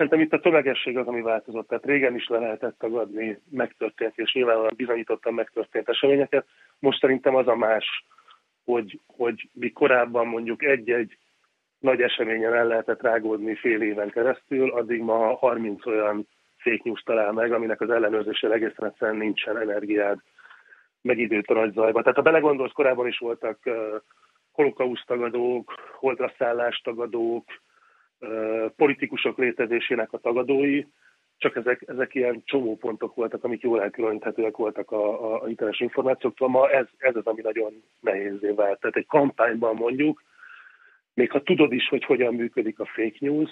Szerintem itt a tömegesség az, ami változott. Tehát régen is le lehetett tagadni megtörtént, és nyilvánvalóan bizonyítottam megtörtént eseményeket. Most szerintem az a más, hogy, hogy mi korábban mondjuk egy-egy nagy eseményen el lehetett rágódni fél éven keresztül, addig ma 30 olyan fake news talál meg, aminek az ellenőrzésére egészen egyszerűen nincsen energiád, meg időt a nagy zajba. Tehát ha belegondolsz, korábban is voltak uh, holokauszt tagadók, holtraszállás tagadók, politikusok létezésének a tagadói, csak ezek, ezek ilyen csomópontok voltak, amik jól elkülöníthetőek voltak a, a, a internetes információktól. Ma ez, ez az, ami nagyon nehézé vált. Tehát egy kampányban mondjuk, még ha tudod is, hogy hogyan működik a fake news,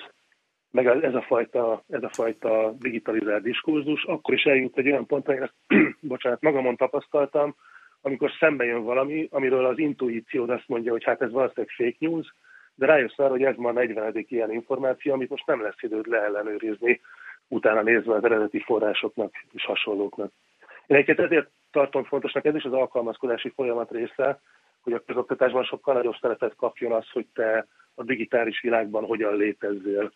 meg ez a fajta, ez a fajta digitalizált diskurzus, akkor is eljut egy olyan pontra, én bocsánat, magamon tapasztaltam, amikor szembe jön valami, amiről az intuíciód azt mondja, hogy hát ez valószínűleg fake news, de rájössz arra, hogy ez a 40. ilyen információ, amit most nem lesz időd leellenőrizni, utána nézve az eredeti forrásoknak és hasonlóknak. Én egyébként ezért tartom fontosnak, ez is az alkalmazkodási folyamat része, hogy a közoktatásban sokkal nagyobb szerepet kapjon az, hogy te a digitális világban hogyan létezzél.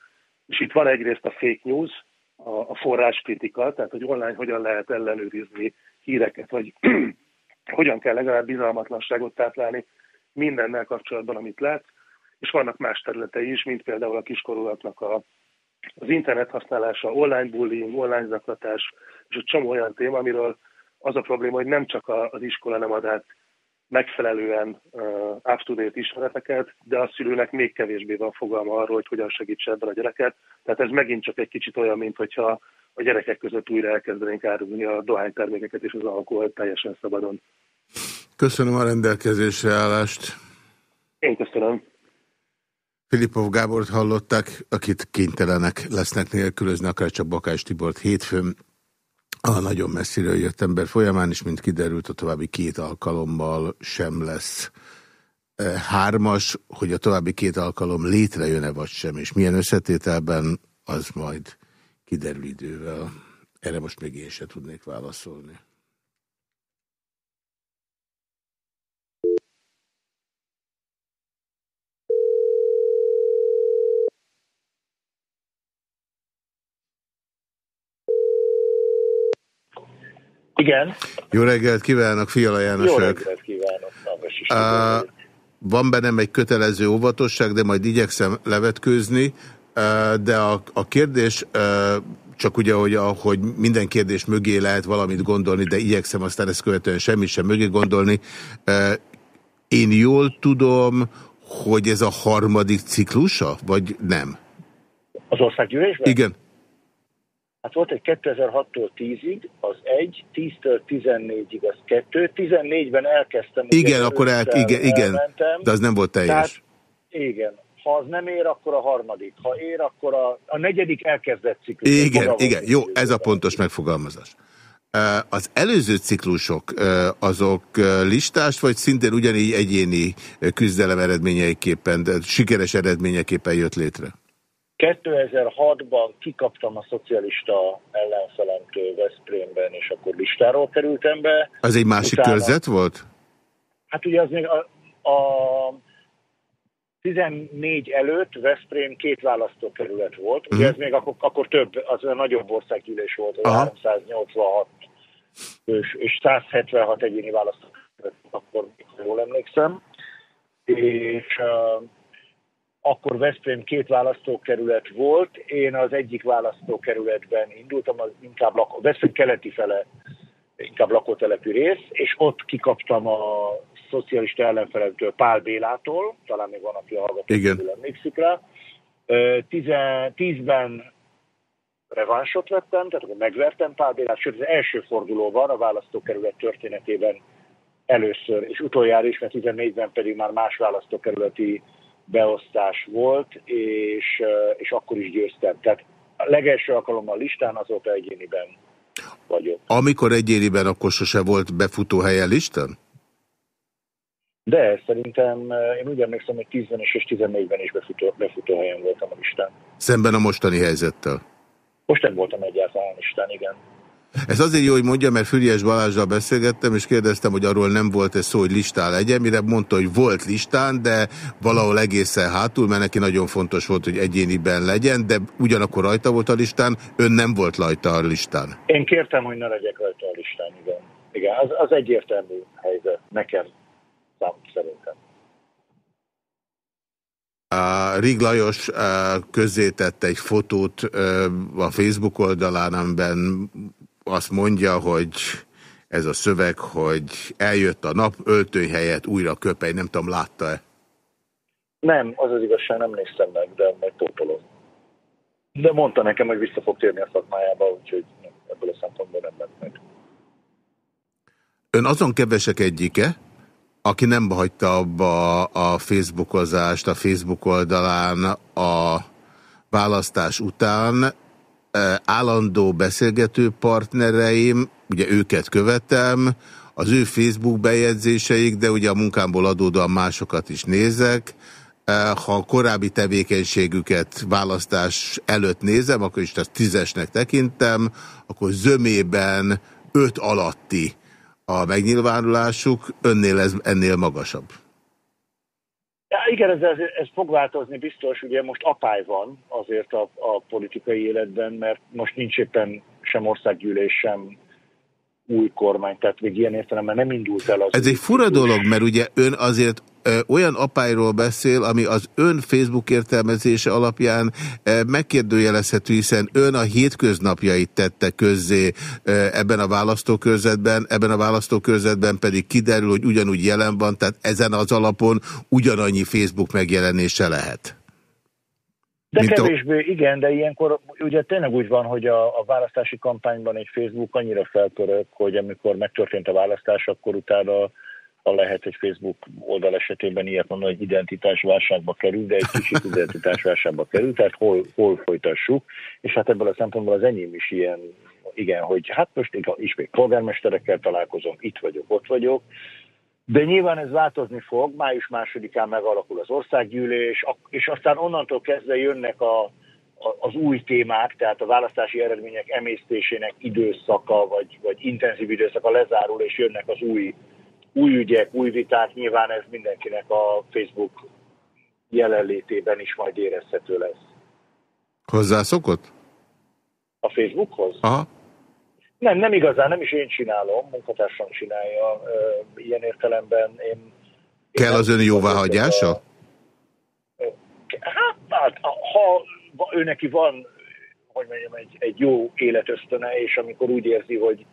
És itt van egyrészt a fake news, a, a forráskritika, tehát hogy online hogyan lehet ellenőrizni híreket, vagy hogyan kell legalább bizalmatlanságot táplálni mindennel kapcsolatban, amit látsz, és vannak más területei is, mint például a kiskorúaknak a, az internet használása, online bullying, online zaklatás, és egy csomó olyan téma, amiről az a probléma, hogy nem csak az iskola nem ad át megfelelően uh, up-to-date ismereteket, de a szülőnek még kevésbé van fogalma arról, hogy hogyan segítse ebben a gyereket. Tehát ez megint csak egy kicsit olyan, mint hogyha a gyerekek között újra elkezdenénk árulni a dohánytermékeket és az alkohol teljesen szabadon. Köszönöm a rendelkezésre állást. Én köszönöm. Filipov Gábort hallották, akit kénytelenek lesznek nélkülözni, akár csak Bakás Tibort hétfőn. A nagyon messziről jött ember folyamán is, mint kiderült, a további két alkalommal sem lesz e, hármas, hogy a további két alkalom létrejön-e vagy sem, és milyen összetételben, az majd kiderül idővel. Erre most még én sem tudnék válaszolni. Igen. Jó reggelt kívánok, Fiala János. Jó reggelt kívánok. Uh, van bennem egy kötelező óvatosság, de majd igyekszem levetkőzni, de a, a kérdés... Csak ugye, hogy, hogy minden kérdés mögé lehet valamit gondolni, de igyekszem aztán ezt követően semmit sem mögé gondolni. Én jól tudom, hogy ez a harmadik ciklusa, vagy nem? Az országgyűlésben? Igen. Hát volt egy 2006-tól 10-ig, az 1, 10-től 14-ig az 2, 14-ben elkezdtem. Igen, akkor el, igen, igen, de az nem volt teljes. Tehát, igen, ha az nem ér, akkor a harmadik. Ha ér, akkor a, a negyedik elkezdett ciklus. Igen, igen, jó, ez a pontos megfogalmazás. Az előző ciklusok azok listás, vagy szintén ugyanígy egyéni küzdelem eredményeiképpen, sikeres eredményeképpen jött létre? 2006-ban kikaptam a szocialista ellenfelemtől Veszprémben, és akkor listáról kerültem be. Az egy másik Utána, körzet volt? Hát ugye az még a, a 14 előtt Veszprém két választókerület volt. Ugye. -huh. ez még akkor, akkor több, az a nagyobb országgyűlés volt, az 386 és, és 176 egyéni választókerület, akkor jól emlékszem. És uh, akkor Veszprém két választókerület volt, én az egyik választókerületben indultam, az inkább lakó, Veszprém keleti fele inkább lakótelepű rész, és ott kikaptam a szocialista ellenfelemtől Pál Bélától, talán még van, aki a hallgató emlékszik rá. Tízben revansot vettem, tehát akkor megvertem Pál Bélát, sőt az első fordulóban a választókerület történetében először, és utoljára is, mert 14-ben pedig már más választókerületi beosztás volt, és, és akkor is győztem. Tehát a legelső alkalommal listán, azóta egyéniben vagyok. Amikor egyéniben, akkor sose volt befutó helye listán? De szerintem, én úgy emlékszem, hogy 10 és 14-ben is befutó, befutó helyen voltam a listán. Szemben a mostani helyzettel? Most nem voltam egyáltalán listán, igen. Ez azért jó, hogy mondja, mert Füriás Balázsral beszélgettem, és kérdeztem, hogy arról nem volt ez szó, hogy listán legyen, mire mondta, hogy volt listán, de valahol egészen hátul, mert neki nagyon fontos volt, hogy egyéniben legyen, de ugyanakkor rajta volt a listán, ön nem volt rajta a listán. Én kértem, hogy ne legyek rajta a listán, igen. Igen, az, az egyértelmű helyzet, nekem, szerintem. A Rig Lajos közzétett egy fotót a Facebook oldalán, amiben azt mondja, hogy ez a szöveg, hogy eljött a nap, öltöny helyett újra köpej, nem tudom, látta-e? Nem, az az igazság, nem néztem meg, de majd pótolom. De mondta nekem, hogy vissza fog térni a szakmájába, úgyhogy ebből a szempontból nem ment meg. Ön azon kevesek egyike, aki nem hagyta abba a Facebookozást a Facebook oldalán a választás után, állandó beszélgető partnereim, ugye őket követem, az ő Facebook bejegyzéseik, de ugye a munkámból adódóan másokat is nézek. Ha a korábbi tevékenységüket választás előtt nézem, akkor is ezt tízesnek tekintem, akkor zömében öt alatti a megnyilvánulásuk, önnél ez ennél magasabb. Ja, igen, ez, ez, ez fog változni biztos, ugye most apály van azért a, a politikai életben, mert most nincs éppen sem országgyűlés, sem új kormány, tehát még ilyen értelemben nem indult el az... Ez egy fura dolog, mert ugye ön azért olyan apályról beszél, ami az ön Facebook értelmezése alapján megkérdőjelezhető, hiszen ön a hétköznapjait tette közzé ebben a választókörzetben, ebben a választókörzetben pedig kiderül, hogy ugyanúgy jelen van, tehát ezen az alapon ugyanannyi Facebook megjelenése lehet. De kevésbé, a... igen, de ilyenkor ugye tényleg úgy van, hogy a, a választási kampányban egy Facebook annyira felpörög, hogy amikor megtörtént a választás, akkor utána ha lehet egy Facebook oldal esetében ilyet mondani, hogy identitásválságba kerül, de egy kicsit identitásválságba kerül, tehát hol, hol folytassuk, és hát ebből a szempontból az enyém is ilyen, igen, hogy hát most ismét polgármesterekkel találkozom, itt vagyok, ott vagyok, de nyilván ez változni fog, május másodikán megalakul az országgyűlés, és aztán onnantól kezdve jönnek a, az új témák, tehát a választási eredmények emésztésének időszaka, vagy, vagy intenzív időszaka lezárul, és jönnek az új új ügyek, új viták, nyilván ez mindenkinek a Facebook jelenlétében is majd érezhető lesz. Hozzászokott? A Facebookhoz? Aha. Nem, nem igazán, nem is én csinálom, munkatársam csinálja. Ilyen értelemben én... Kell az ön jóváhagyása? A, hát, hát, ha ő neki van, hogy mondjam, egy, egy jó életösztöne, és amikor úgy érzi, hogy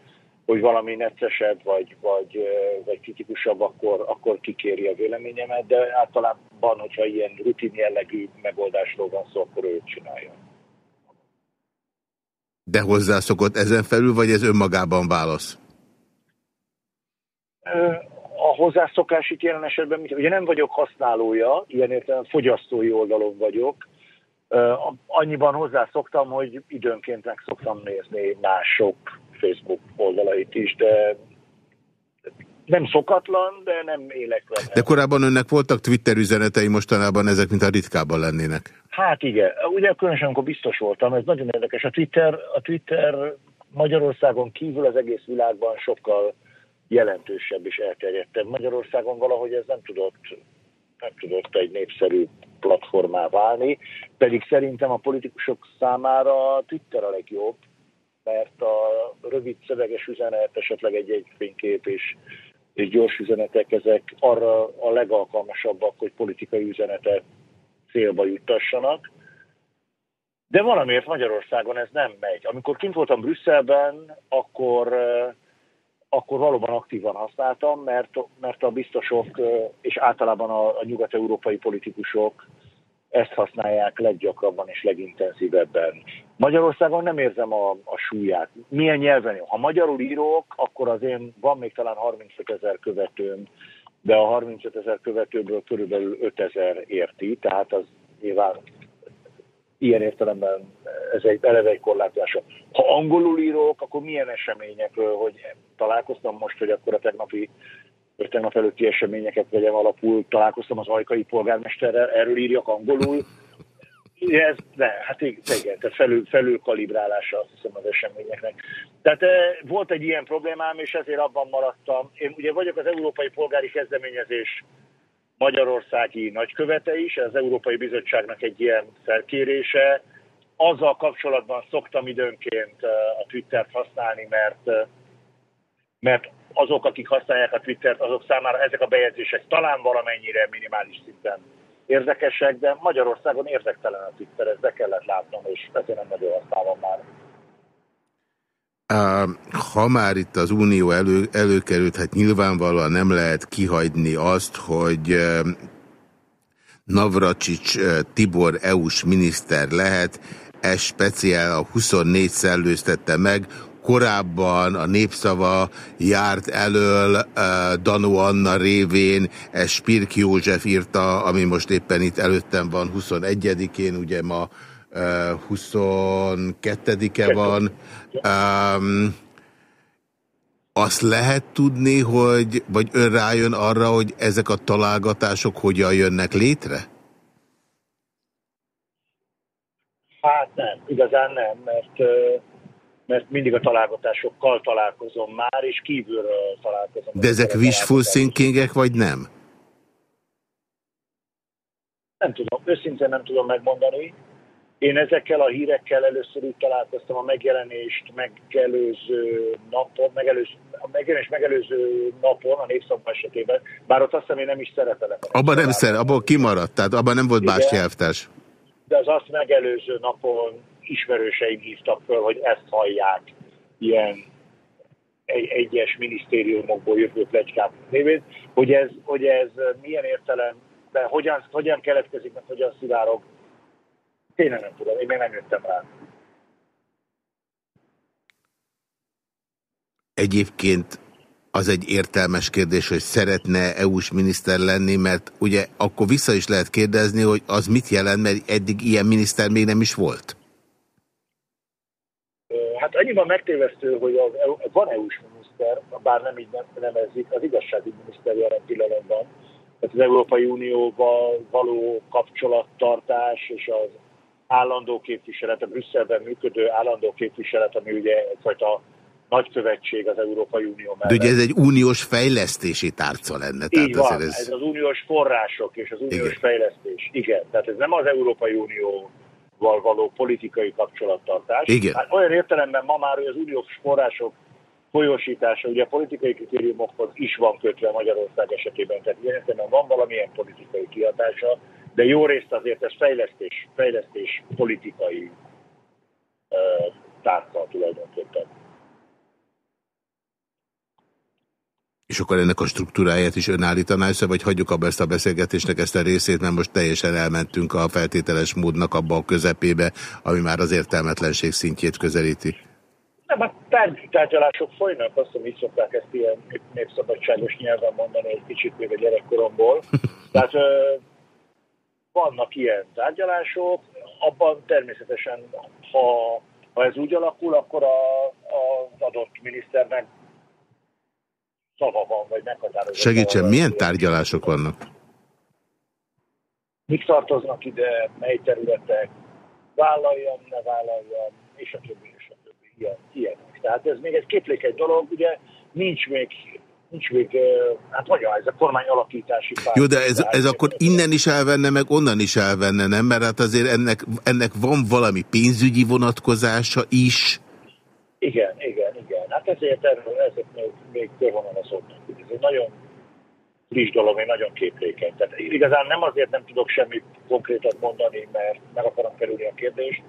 hogy valami neccesebb, vagy, vagy, vagy kritikusabb, akkor, akkor kikéri a véleményemet, de általában, hogyha ilyen rutin jellegű megoldásról van szó, akkor ő csinálja. De hozzászokott ezen felül, vagy ez önmagában válasz? A hozzászokás itt jelen esetben, ugye nem vagyok használója, ilyen értelem fogyasztói oldalon vagyok, annyiban hozzászoktam, hogy időnként meg szoktam nézni mások Facebook oldalait is, de nem szokatlan, de nem élek vele. De korábban önnek voltak Twitter üzenetei, mostanában ezek mint a ritkában lennének. Hát igen, ugye különösen amikor biztos voltam, ez nagyon érdekes. A Twitter, a Twitter Magyarországon kívül az egész világban sokkal jelentősebb és elterjedtebb. Magyarországon valahogy ez nem tudott, nem tudott egy népszerű platformá válni, pedig szerintem a politikusok számára Twitter a legjobb, mert a rövid szöveges üzenet, esetleg egy-egy fénykép és, és gyors üzenetek, ezek arra a legalkalmasabbak, hogy politikai üzenetet célba juttassanak. De valamiért Magyarországon ez nem megy. Amikor kint voltam Brüsszelben, akkor akkor valóban aktívan használtam, mert, mert a biztosok és általában a, a nyugat-európai politikusok ezt használják leggyakrabban és legintenzívebben. Magyarországon nem érzem a, a súlyát. Milyen nyelven? Ha magyarul írok, akkor az én, van még talán 35 ezer követőm, de a 35 ezer követőből körülbelül 5 ezer érti, tehát az nyilván ilyen értelemben ez egy eleve egy korlátozás. Ha angolul írok, akkor milyen eseményekről, hogy találkoztam most, hogy akkor a tegnapi vagy tegnap előtti eseményeket vegyem alapul, találkoztam az ajkai polgármesterrel, erről írjak angolul. Ez, de, hát igen, tehát felül, felülkalibrálása azt hiszem az eseményeknek. Tehát e, volt egy ilyen problémám, és ezért abban maradtam. Én ugye vagyok az Európai Polgári Kezdeményezés magyarországi nagykövete is, az Európai Bizottságnak egy ilyen felkérése. Azzal kapcsolatban szoktam időnként eh, a Twittert használni, mert, eh, mert azok, akik használják a Twittert, azok számára ezek a bejegyzések talán valamennyire minimális szinten érdekesek, de Magyarországon érdektelen a Twitter, ezt be kellett látnom, és ezért nem nagyon használom már. Ha már itt az Unió elő, előkerült, hát nyilvánvalóan nem lehet kihagyni azt, hogy Navracsics Tibor EU-s miniszter lehet, ez speciál a 24 szellőztette meg, korábban a népszava járt elől Danó Anna révén, ez Spirk József írta, ami most éppen itt előttem van 21-én, ugye ma 22-e van. Um, azt lehet tudni, hogy, vagy ön rájön arra, hogy ezek a találgatások hogyan jönnek létre? Hát nem, igazán nem, mert, mert mindig a találgatásokkal találkozom már, és kívülről találkozom. De ezek wishful thinkingek, vagy nem? Nem tudom, őszintén nem tudom megmondani. Én ezekkel a hírekkel először úgy találkoztam a megjelenést megelőző napon, megelőző, a megjelenés megelőző napon, a népszabban esetében, bár ott azt hiszem én nem is szerepelek. Abban nem szeret, abban kimaradt, tehát abban nem volt más nyelvtárs. De az azt megelőző napon ismerőseim hívtak föl, hogy ezt hallják ilyen egy, egyes minisztériumokból jövő plegykák névét, hogy ez, hogy ez milyen értelemben, hogyan, hogyan keletkezik, meg hogyan szivárog Tényleg nem tudom, én még nem jöttem rá. Egyébként az egy értelmes kérdés, hogy szeretne EU-s miniszter lenni, mert ugye akkor vissza is lehet kérdezni, hogy az mit jelent, mert eddig ilyen miniszter még nem is volt. Hát annyiban megtévesztő, hogy az EU, van EU-s miniszter, bár nem így nevezik, az igazsági miniszter jelen pillanatban. Tehát az Európai Unióval való kapcsolattartás és az állandó képviselet, a Brüsszelben működő állandó képviselet, ami ugye egyfajta nagykövetség az Európai Unió mellett. De ugye ez egy uniós fejlesztési tárca lenne. Így tehát van, ez... ez az uniós források és az uniós Igen. fejlesztés. Igen, tehát ez nem az Európai Unióval való politikai kapcsolattartás. Igen. Hát olyan értelemben ma már, hogy az uniós források folyosítása, ugye a politikai kritériumokhoz is van kötve Magyarország esetében, tehát ilyen értelemben van valamilyen politikai kihatása, de jó részt azért ez fejlesztés, fejlesztés politikai uh, tárca tulajdonképpen. És akkor ennek a struktúráját is önállítaná össze, vagy hagyjuk abba ezt a beszélgetésnek ezt a részét, mert most teljesen elmentünk a feltételes módnak abba a közepébe, ami már az értelmetlenség szintjét közelíti. Nem, a tárgyalások folynak, azt hiszem, így szokták ezt ilyen népszabadságos nyelven mondani egy kicsit még a gyerekkoromból. Tehát vannak ilyen tárgyalások, abban természetesen, ha, ha ez úgy alakul, akkor a, a adott miniszternek szava van, vagy meghatározó. Segítsen, milyen tárgyalások vannak? Mik tartoznak ide, mely területek, vállaljam, ne vállaljam, és a többi, és a többi. Ilyen, ilyenek. Tehát ez még egy képlékeny dolog, ugye nincs még nincs még, hát mondja, ez a kormány alakítási párt. Jó, de ez, ez akkor innen is elvenne, meg onnan is elvenne, nem? Mert hát azért ennek, ennek van valami pénzügyi vonatkozása is. Igen, igen, igen. Hát ezért erről, ezek még, még körvonalazódnak. Ez egy nagyon friss dolog, még nagyon képlékeny. Tehát igazán nem azért nem tudok semmit konkrétat mondani, mert meg akarom kerülni a kérdést,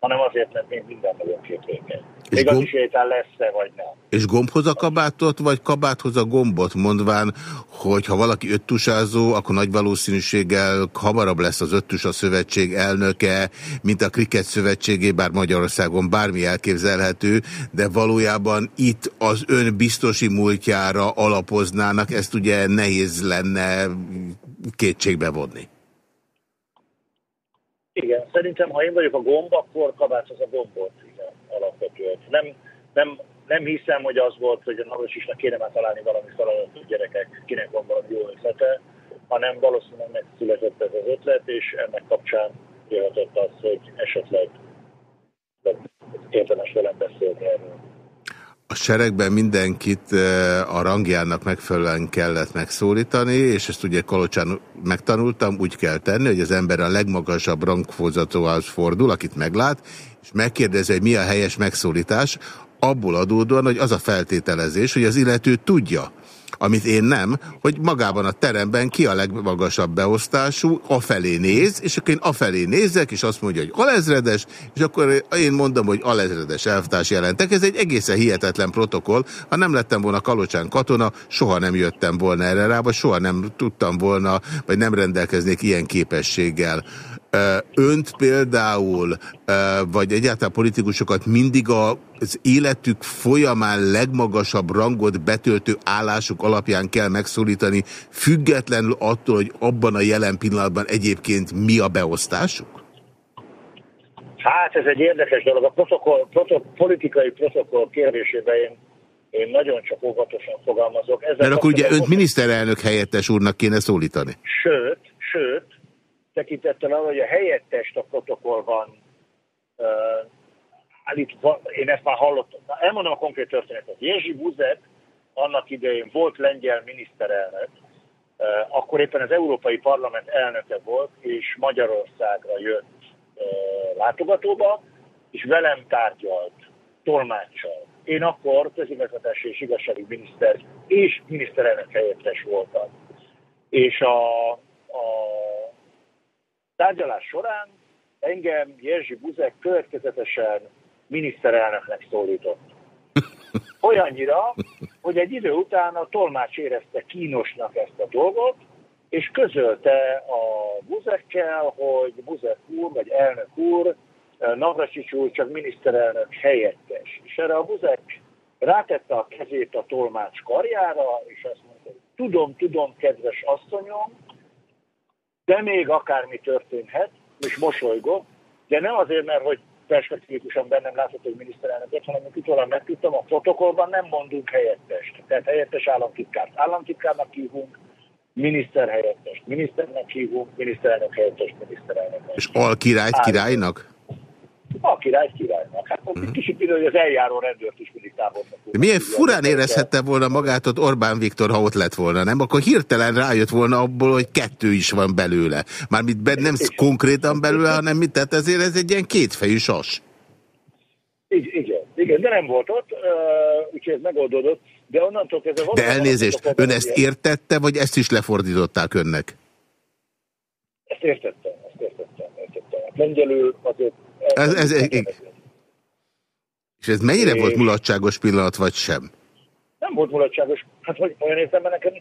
hanem azért, mert még minden nagyon képlékeny. És Még gomb... az is lesz-e, vagy nem. És gombhoz a kabátot, vagy kabáthoz a gombot, mondván, hogy ha valaki öttusázó, akkor nagy valószínűséggel hamarabb lesz az öttusa szövetség elnöke, mint a kriket szövetségé, bár Magyarországon bármi elképzelhető, de valójában itt az ön biztosi múltjára alapoznának, ezt ugye nehéz lenne kétségbe vonni. Igen, szerintem ha én vagyok a gomb, akkor kabáthoz a gombot, alapvetően. Nem, nem, nem hiszem, hogy az volt, hogy a Navrosisnak kéne már találni valami feladatot gyerekek, kinek van valami jó ötlete, hanem valószínűleg megszületett ez az ötlet, és ennek kapcsán jöhetett az, hogy esetleg érdemes velem beszélni erről. A seregben mindenkit a rangjának megfelelően kellett megszólítani, és ezt ugye Kalocsán megtanultam, úgy kell tenni, hogy az ember a legmagasabb rangfozatóhoz fordul, akit meglát, és megkérdezi, hogy mi a helyes megszólítás, abból adódóan, hogy az a feltételezés, hogy az illető tudja, amit én nem, hogy magában a teremben ki a legmagasabb beosztású, afelé néz, és akkor én afelé nézek, és azt mondja, hogy alezredes, és akkor én mondom, hogy alezredes elvtárs jelentek. Ez egy egészen hihetetlen protokoll. Ha nem lettem volna Kalocsán katona, soha nem jöttem volna erre rá, vagy soha nem tudtam volna, vagy nem rendelkeznék ilyen képességgel. Önt például, vagy egyáltalán politikusokat mindig az életük folyamán legmagasabb rangot betöltő állásuk alapján kell megszólítani, függetlenül attól, hogy abban a jelen pillanatban egyébként mi a beosztásuk? Hát ez egy érdekes dolog. A protokoll, protokoll, politikai protokoll kérdésében én, én nagyon csak óvatosan fogalmazok. Ezzel Mert akkor ugye önt miniszterelnök helyettes úrnak kéne szólítani. Sőt, sőt, tekintettel arra, hogy a helyettest a protokollban uh, állítva, én ezt már hallottam. Na, elmondom a konkrét történetet. Jerzy Buzet annak idején volt lengyel miniszterelnök, uh, akkor éppen az Európai Parlament elnöke volt, és Magyarországra jött uh, látogatóba, és velem tárgyalt, tolmáccsal. Én akkor közigazgatási és igazsági miniszter és miniszterelnök helyettes voltam. És a, a tárgyalás során engem Jerzy Buzek következetesen miniszterelnöknek szólított. Olyannyira, hogy egy idő után a tolmács érezte kínosnak ezt a dolgot, és közölte a Buzekkel, hogy Buzek úr, vagy elnök úr, Navracsics úr csak miniszterelnök helyettes. És erre a Buzek rátette a kezét a tolmács karjára, és azt mondta, hogy tudom, tudom, kedves asszonyom, de még akármi történhet, és mosolygok, de nem azért, mert hogy perspektívikusan bennem látott, hogy miniszterelnököt, hanem amit utólag megtudtam, a protokollban nem mondunk helyettest. Tehát helyettes államtitkárt államtitkárnak hívunk, miniszter helyettest miniszternek hívunk, miniszterelnök helyettest miniszterelnök. És alkirályt királynak? A király királynak. Hát uh -huh. kicsit idő, hogy az eljáró rendőrt is mindig távolnak. Milyen furán érezhette volna magát ott Orbán Viktor, ha ott lett volna, nem? Akkor hirtelen rájött volna abból, hogy kettő is van belőle. Mármint be, nem és konkrétan belőle, hanem mit, tehát ezért ez egy ilyen kétfejű sas. Igen, igen, igen, de nem volt ott, úgyhogy ez megoldódott, de onnantól kezdve... De elnézést, ön ezt értette, vagy ezt is lefordították önnek? Ezt értettem, ezt értettem, értettem. Lengyelül azért ez, ez, ez, és ez mennyire és... volt mulatságos pillanat, vagy sem? Nem volt mulatságos. Hát hogy olyan értelemben nekem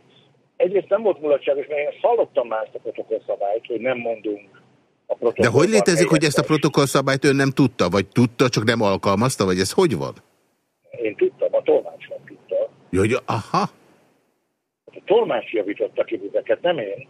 egyrészt nem volt mulatságos, mert én hallottam már ezt a protokollszabályt, hogy nem mondunk a De hogy létezik, hogy ezt a protokollszabályt ön nem tudta, vagy tudta, csak nem alkalmazta, vagy ez hogy van? Én tudtam, a tolmács nem tudta. Jó, hogy aha. A tolmács javította ki ezeket, nem én.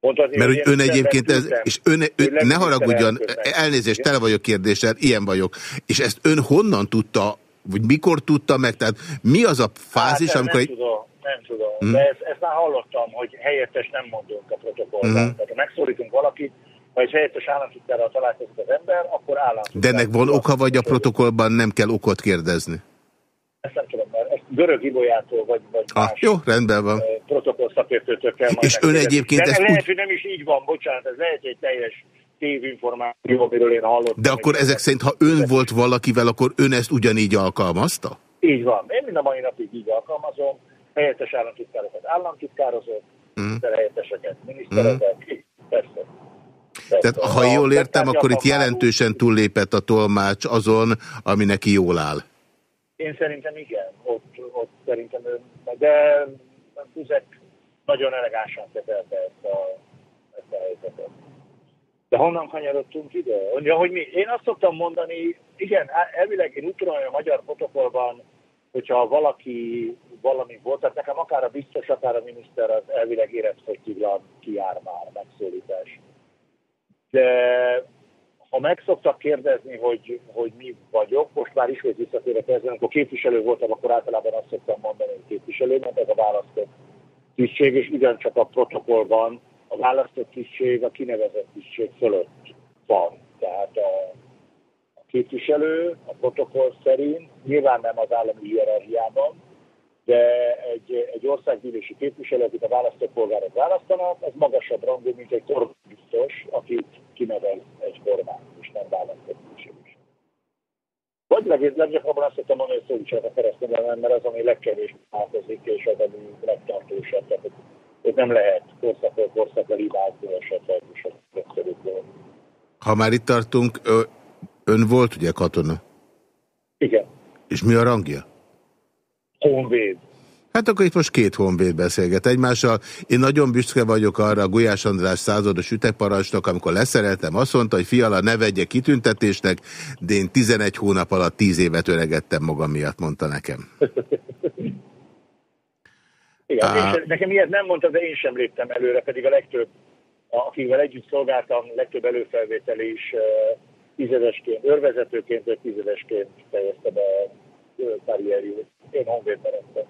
Azért, Mert hogy ön egyébként, ez, és ön, ön ne haragudjon, elnézést, tele vagyok kérdéssel, ilyen vagyok. És ezt ön honnan tudta, vagy mikor tudta meg? Tehát mi az a fázis, hát, amikor... Nem egy... tudom, nem tudom. Hmm. De ezt, ezt már hallottam, hogy helyettes nem mondunk a protokollban. Hmm. Tehát ha megszólítunk valakit, ha egy helyettes államtitkárral találkozik az ember, akkor államtitkár. De ennek van oka, vagy a protokollban nem kell okot kérdezni? Ezt nem tudom, görög ibolyától, vagy, vagy ah, más jó, rendben van. protokoll majd És ön egyébként De ezt lehet, úgy... hogy nem is így van, bocsánat, ez lehet egy teljes tévinformáció, amiről én hallottam. De akkor ezek szerint, ha ön volt valakivel, akkor ön ezt ugyanígy alkalmazta? Így van. Én mind a mai napig így alkalmazom. Helyettes államtitkárokat államtitkározok, mm. helyetteseket minisztereket, mm. persze. Tehát ha jól értem, akkor itt jelentősen túllépett a tolmács azon, ami neki jól áll. Én szerintem igen, ott, ott szerintem ő, de Buzek nagyon elegánsan kezelte ezt a, ezt a helyzetet. De honnan kanyarodtunk ide? Ja, hogy mi? Én azt szoktam mondani, igen, elvileg én úgy tudom, hogy a magyar protokollban, hogyha valaki valami volt, tehát nekem akár a biztos, akár a miniszter az elvileg életfogytiglan kijár már megszólítás. De ha meg szoktak kérdezni, hogy, hogy mi vagyok, most már ismét visszatérek ezzel, amikor képviselő voltam, akkor általában azt szoktam mondani, hogy képviselő, mert ez a választott tisztség, és ugyancsak a protokollban a választott tisztség a kinevezett tisztség fölött van. Tehát a, a képviselő a protokoll szerint nyilván nem az állami hierarchiában, de egy, egy országgyűlési képviselő, akit a választópolgárok választanak, az magasabb rangú, mint egy kormánybiztos, akit kinevez egy kormány, és nem választott képviselő. Vagy leggyakrabban azt szoktam mondani, hogy szólítsanak a keresztényen, mert az, ami legkevésbé változik, és az, ami legtartósabb. Tehát, hogy nem lehet korszakról korszakra hibázni esetleg, és az Ha már itt tartunk, ön volt ugye katona? Igen. És mi a rangja? honvéd. Hát akkor itt most két honvéd beszélget egymással. Én nagyon büszke vagyok arra a Gulyás András százados ütegparancsnok, amikor leszereltem, azt mondta, hogy fiala ne vegye kitüntetésnek, de én 11 hónap alatt 10 évet öregettem magam miatt, mondta nekem. Igen, Á... sem, nekem ilyet nem mondta, de én sem léptem előre, pedig a legtöbb, akivel együtt szolgáltam, legtöbb előfelvétel is tizedesként, őrvezetőként vagy tizedesként fejezte be karrierjét. Én lettem.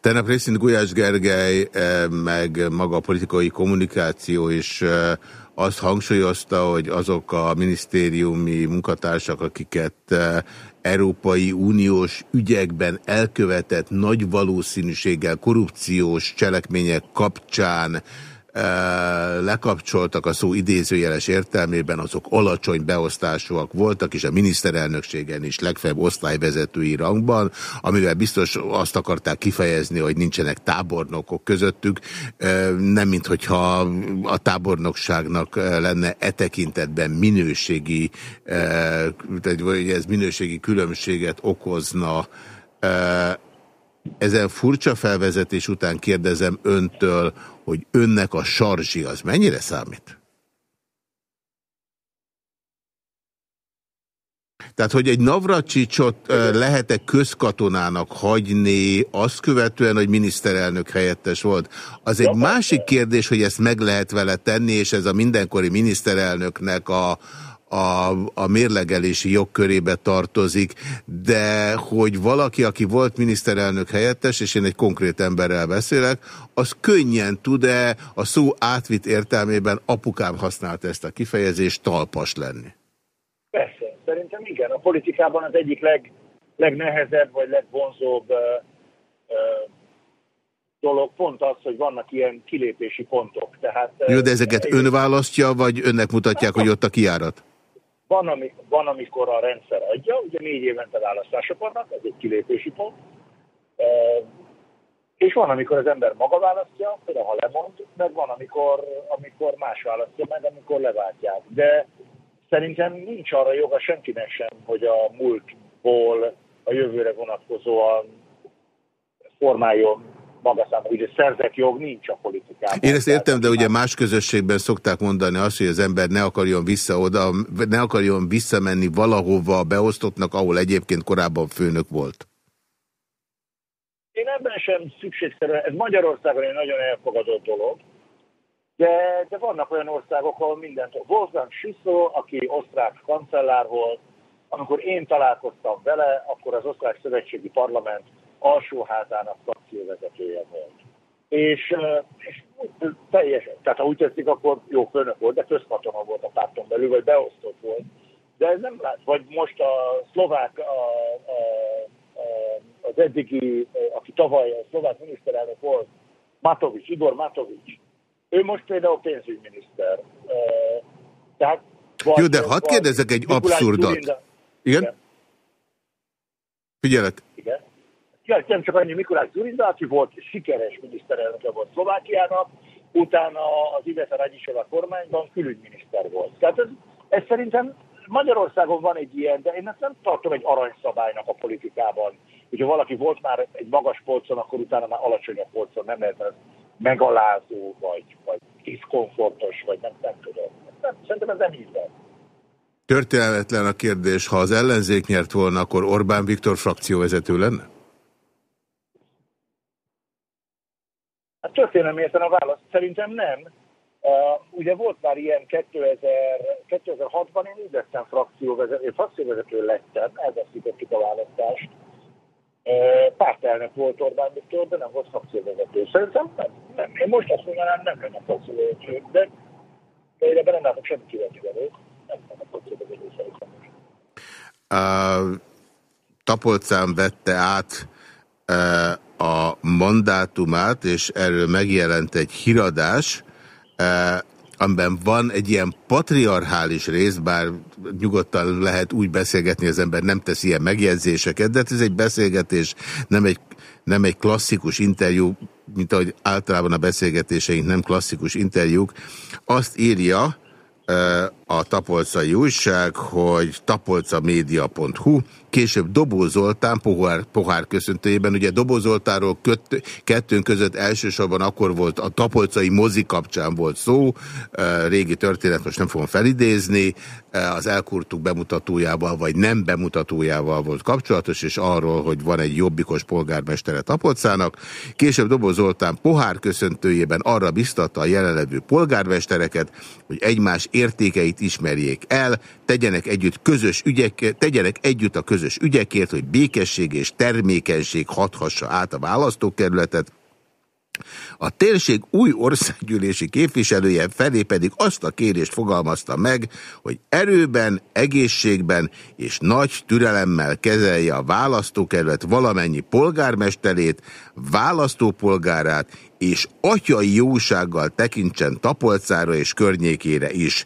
Tegnap részint Gulyás Gergely, eh, meg maga a politikai kommunikáció is eh, azt hangsúlyozta, hogy azok a minisztériumi munkatársak, akiket eh, Európai Uniós ügyekben elkövetett nagy valószínűséggel korrupciós cselekmények kapcsán lekapcsoltak a szó idézőjeles értelmében, azok alacsony beosztásúak voltak, és a miniszterelnökségen is legfeljebb osztályvezetői rangban, amivel biztos azt akarták kifejezni, hogy nincsenek tábornokok közöttük, nem mint hogyha a tábornokságnak lenne e tekintetben minőségi, vagy ez minőségi különbséget okozna. Ezen furcsa felvezetés után kérdezem öntől, hogy önnek a sarzsi az mennyire számít? Tehát, hogy egy Navracsicsot lehet-e közkatonának hagyni, azt követően, hogy miniszterelnök helyettes volt, az egy másik kérdés, hogy ezt meg lehet vele tenni, és ez a mindenkori miniszterelnöknek a, a, a mérlegelési jogkörébe tartozik, de hogy valaki, aki volt miniszterelnök helyettes, és én egy konkrét emberrel beszélek, az könnyen tud-e a szó átvitt értelmében apukám használta ezt a kifejezést talpas lenni? Persze, szerintem igen. A politikában az egyik leg, legnehezebb vagy legvonzóbb uh, uh, dolog pont az, hogy vannak ilyen kilépési pontok. Tehát, Jó, de ezeket ön választja, vagy önnek mutatják, hogy ott a kiárat? Van, ami, van, amikor a rendszer adja, ugye négy évente választások vannak, ez egy kilépési pont, e, és van, amikor az ember maga választja, például ha lemond, meg van, amikor, amikor más választja meg, amikor leváltják. De szerintem nincs arra joga senkinek sem, hogy a múltból a jövőre vonatkozóan formáljon maga számára. Ugye szerzett jog nincs a politikában. Én ezt értem, de ugye más közösségben szokták mondani azt, hogy az ember ne akarjon vissza oda, ne akarjon visszamenni valahova a beosztottnak, ahol egyébként korábban főnök volt. Én ebben sem szükségszerűen, ez Magyarországon egy nagyon elfogadott dolog, de, de vannak olyan országok, ahol mindent. Wolfgang Schüssel, aki osztrák kancellár volt, amikor én találkoztam vele, akkor az osztrák szövetségi parlament alsóházának frakcióvezetője volt. És, és teljesen, tehát ha úgy tetszik, akkor jó főnök volt, de közkatona volt a párton belül, vagy beosztott volt. De ez nem lát, vagy most a szlovák, a, a, a, az eddigi, aki tavaly a szlovák miniszterelnök volt, Matovics, Igor Matovics, ő most például pénzügyminiszter. Tehát, vagy, Jó, de hadd kérdezek egy abszurdat. Igen? Igen? Figyelek. Nem csak annyi Mikulás Zurinda, aki volt sikeres miniszterelnöke volt Szlovákiának, utána az Iveta Ragyicsova kormányban külügyminiszter volt. Tehát ez, ez szerintem Magyarországon van egy ilyen, de én ezt nem tartom egy aranyszabálynak a politikában. Hogyha valaki volt már egy magas polcon, akkor utána már alacsonyabb polcon nem lehet ez megalázó, vagy, vagy diszkomfortos, vagy nem, nem tudom. Nem, szerintem ez nem így van. Történelmetlen a kérdés, ha az ellenzék nyert volna, akkor Orbán Viktor frakcióvezető lenne? Hát történelmi a válasz szerintem nem. Uh, ugye volt már ilyen 2000, 2006-ban én úgy lettem frakcióvezető, én frakcióvezető lettem, elveszítettük a választást. Uh, pártelnök volt Orbán Viktor, de nem volt frakcióvezető. Szerintem nem, nem. Én most azt mondanám, nem lenne frakcióvezető, de én ebben nem látok semmi vagyok. Nem lenne frakcióvezető szerintem. Uh, Tapolcán vette át a mandátumát, és erről megjelent egy híradás, eh, amiben van egy ilyen patriarchális rész, bár nyugodtan lehet úgy beszélgetni, az ember nem tesz ilyen megjegyzéseket, de hát ez egy beszélgetés, nem egy, nem egy klasszikus interjú, mint ahogy általában a beszélgetéseink nem klasszikus interjúk. Azt írja, a Tapolcai újság, hogy tapolcamedia.hu, később Dobó Zoltán pohár, pohár köszöntőjében, ugye Dobó Zoltánról köt, kettőnk között elsősorban akkor volt, a tapolcai mozi kapcsán volt szó, régi történet, most nem fogom felidézni, az elkurtuk bemutatójával, vagy nem bemutatójával volt kapcsolatos, és arról, hogy van egy jobbikos polgármestere Tapolcának. Később Dobó Zoltán pohár köszöntőjében arra biztatta a jelenlevő polgármestereket, hogy egymás értékeit ismerjék el, tegyenek együtt közös ügyek, tegyenek együtt a közös ügyekért, hogy békesség és termékenység hathassa át a választókerületet, a térség új országgyűlési képviselője felé pedig azt a kérést fogalmazta meg, hogy erőben, egészségben és nagy türelemmel kezelje a választókerület valamennyi polgármesterét, választópolgárát és atyai jósággal tekintsen Tapolcára és környékére is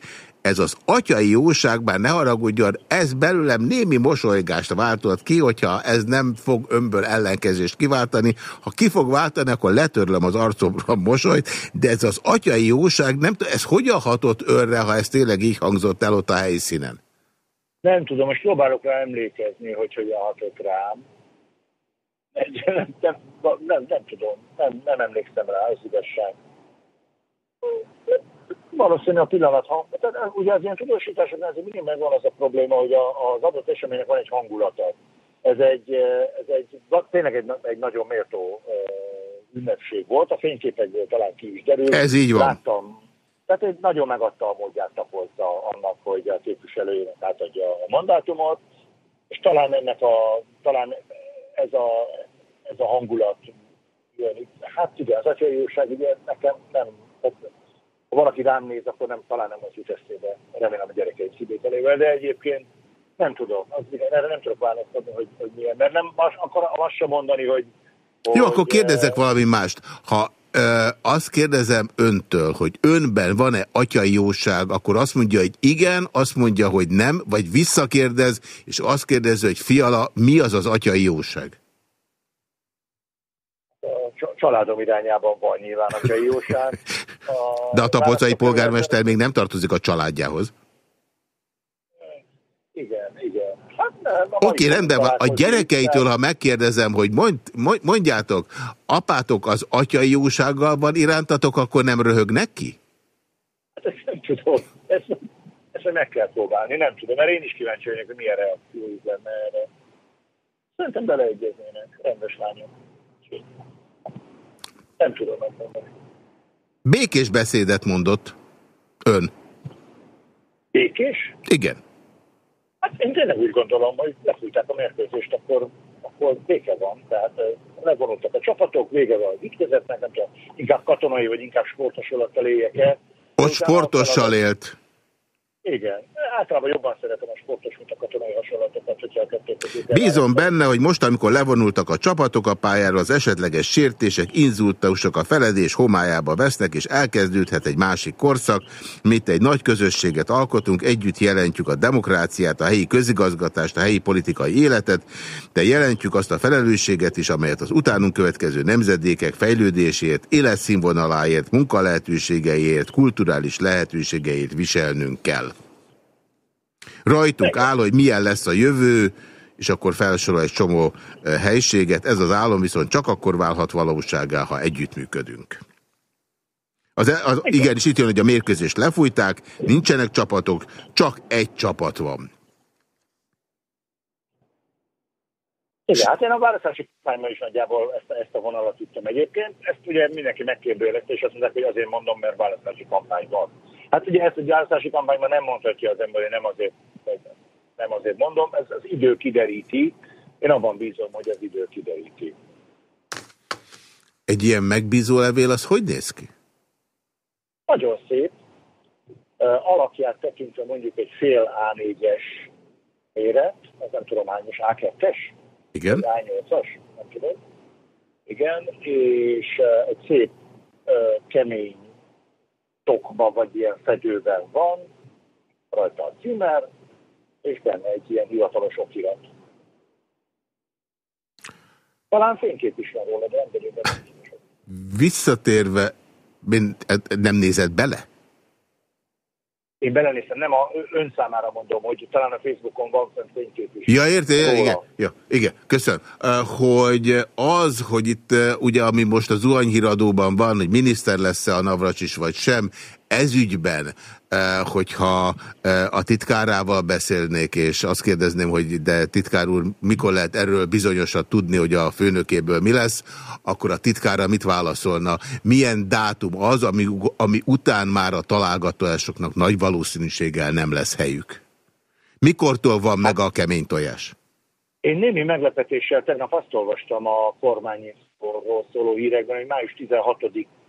ez az atyai jóság, bár ne haragudjon, ez belőlem némi mosolygást váltott ki, hogyha ez nem fog önből ellenkezést kiváltani. Ha ki fog váltani, akkor letörlöm az arcomra a mosolyt, de ez az atyai jóság, nem ez hogyan hatott önre, ha ez tényleg így hangzott el ott a helyszínen? Nem tudom, most próbálok rá emlékezni, hogy hogyan hatott rám. Nem, nem, nem, nem tudom, nem, nem emlékszem rá, az igazság. Valószínű a pillanat hang. Tehát eh, ugye az ilyen tudósításoknál azért mindig megvan az a probléma, hogy a, az adott eseménynek van egy hangulata. Ez egy, ez egy tényleg egy, egy nagyon méltó ünnepség volt. A fényképekből talán ki is derül. Ez így van. Láttam. Tehát egy nagyon megadta a módját tapolta annak, hogy a képviselőjének átadja a mandátumot, és talán ennek a, talán ez a, ez a hangulat jön. Hát igen, az atyajóság ugye nekem nem, ha valaki rám néz, akkor nem, talán nem az jut eszébe, remélem a gyerekeim szívételével, de egyébként nem tudom, az, erre nem tudok választani, hogy, hogy milyen, mert nem akkor azt sem mondani, hogy... Jó, hogy, akkor kérdezek valami mást. Ha ö, azt kérdezem öntől, hogy önben van-e atyai jóság, akkor azt mondja, hogy igen, azt mondja, hogy nem, vagy visszakérdez, és azt kérdezi, hogy fiala, mi az az atyai jóság? Családom irányában van nyilván a jóság. A De a tapolcai polgármester még nem tartozik a családjához. Igen, igen. Hát Oké, okay, rendben van. A gyerekeitől, ha megkérdezem, hogy mond, mondjátok, apátok az atyai jósággal van irántatok, akkor nem röhögnek ki? Hát ezt nem tudom. Ezt, ezt meg kell próbálni, nem tudom, mert én is kíváncsi vagyok, hogy milyen reakciójuk lenne erre. Szerintem beleegyeznének, rendes lányok. Nem tudom megmondani. Békés beszédet mondott ön. Békés? Igen. Hát én tényleg úgy gondolom, hogy lefújták a mérkőzést, akkor, akkor béke van. Tehát levonultak a csapatok, vége van az ütközetnek, nem tudom, inkább katonai vagy inkább sportos alatt éljek el. Ott sportossal élt. Igen. Általában jobban szeretem a sportos, mint a katonai hasonlatokat, hogyha a kettőt Bízom benne, hogy most, amikor levonultak a csapatok a pályára, az esetleges sértések, inzultusok a feledés homályába vesznek, és elkezdődhet egy másik korszak, mint egy nagy közösséget alkotunk, együtt jelentjük a demokráciát, a helyi közigazgatást, a helyi politikai életet, de jelentjük azt a felelősséget is, amelyet az utánunk következő nemzedékek fejlődéséért, életszínvonaláért, munkalehetőségeiért, kulturális lehetőségeiért viselnünk kell. Rajtunk áll, hogy milyen lesz a jövő, és akkor felsorol egy csomó helységet. Ez az álom viszont csak akkor válhat valóságá, ha együttműködünk. Az, e- az, igen, és itt jön, hogy a mérkőzést lefújták, nincsenek csapatok, csak egy csapat van. Igen, hát én a választási kampányban is nagyjából ezt, ezt a vonalat tudtam egyébként. Ezt ugye mindenki megkérdőjelezte, és azt mondják, hogy azért mondom, mert választási kampány van. Hát ugye ezt a választási kampányban nem mondhatja az ember, hogy nem azért, nem azért mondom, ez az idő kideríti. Én abban bízom, hogy az idő kideríti. Egy ilyen megbízó levél, az hogy néz ki? Nagyon szép. Alakját tekintve mondjuk egy fél A4-es méret, az nem tudom hányos, A2-es? Igen. A8-as, nem tudom. Igen, és egy szép, kemény tokba vagy ilyen fedőben van, rajta a címer, és benne egy ilyen hivatalos okirat. Talán fénykép is van róla, de vagyok Visszatérve, nem nézett bele? Én belenéztem, nem a ön számára mondom, hogy talán a Facebookon van fent fénykép is. Ja, érted? Igen, ja, igen, köszönöm. Hogy az, hogy itt ugye, ami most az zuhanyhíradóban van, hogy miniszter lesz-e a Navracsis vagy sem, ezügyben, hogyha a titkárával beszélnék, és azt kérdezném, hogy de titkár úr, mikor lehet erről bizonyosat tudni, hogy a főnökéből mi lesz, akkor a titkára mit válaszolna? Milyen dátum az, ami, ami után már a találgatásoknak nagy valószínűséggel nem lesz helyük? Mikortól van meg a kemény tojás? Én némi meglepetéssel tegnap azt olvastam a kormányról szóló hírekben, hogy május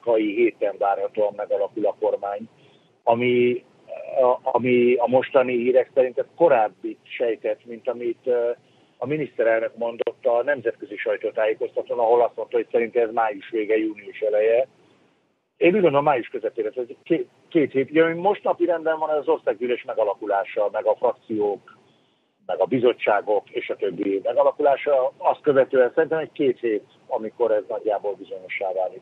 16-ai héten várhatóan megalakul a kormány ami, ami a mostani hírek szerint korábbi sejtett, mint amit a miniszterelnök mondott a nemzetközi sajtótájékoztatón, ahol azt mondta, hogy szerint ez május vége, június eleje. Én úgy gondolom május közepére, ez két, két hét. Ugye, most napi rendben van az országgyűlés megalakulása, meg a frakciók, meg a bizottságok és a többi megalakulása. Azt követően szerintem egy két hét, amikor ez nagyjából bizonyossá válik.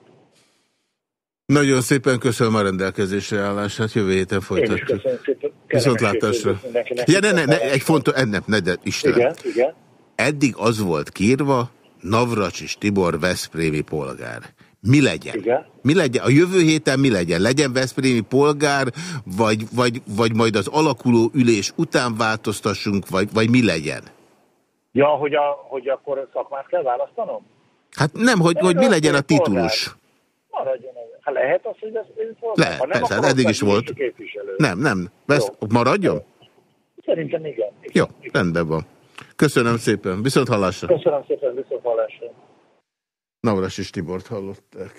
Nagyon szépen köszönöm a rendelkezésre állását, jövő héten folytatjuk. Viszontlátásra. Ja, ne, ne, ne, egy fontos, ne, ne, de Istenem. Igen, igen. Eddig az volt kírva, és Tibor Veszprémi polgár. Mi legyen? Igen. Mi legyen? A jövő héten mi legyen? Legyen Veszprémi polgár, vagy, vagy, vagy majd az alakuló ülés után változtassunk, vagy, vagy mi legyen? Ja, hogy, a, hogy akkor szakmát kell választanom? Hát nem, hogy, hogy mi legyen a titulus. Polgár. Maradjon Ha lehet az, hogy ez Lehet, ha nem, persze, hát eddig is volt. Nem, nem. Vesz, maradjon? Szerintem igen. Jó, rendben van. Köszönöm szépen. Viszont hallásra. Köszönöm szépen, viszont hallásra. Navras és Tibort hallották.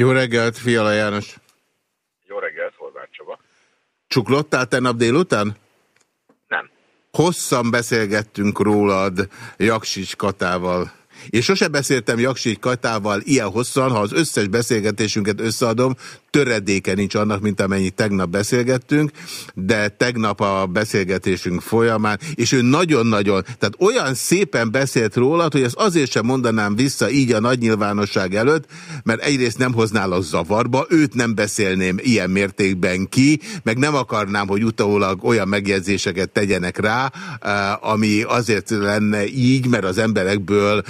Jó reggelt, Fiala János! Jó reggelt, Horváth Csaba! Csuklottál tegnap délután? Nem. Hosszan beszélgettünk rólad Jaksics Katával. És sose beszéltem Jaksics Katával ilyen hosszan, ha az összes beszélgetésünket összeadom, töredéke nincs annak, mint amennyit tegnap beszélgettünk, de tegnap a beszélgetésünk folyamán, és ő nagyon-nagyon, tehát olyan szépen beszélt róla, hogy ezt azért sem mondanám vissza így a nagy nyilvánosság előtt, mert egyrészt nem hoznál zavarba, őt nem beszélném ilyen mértékben ki, meg nem akarnám, hogy utólag olyan megjegyzéseket tegyenek rá, eh, ami azért lenne így, mert az emberekből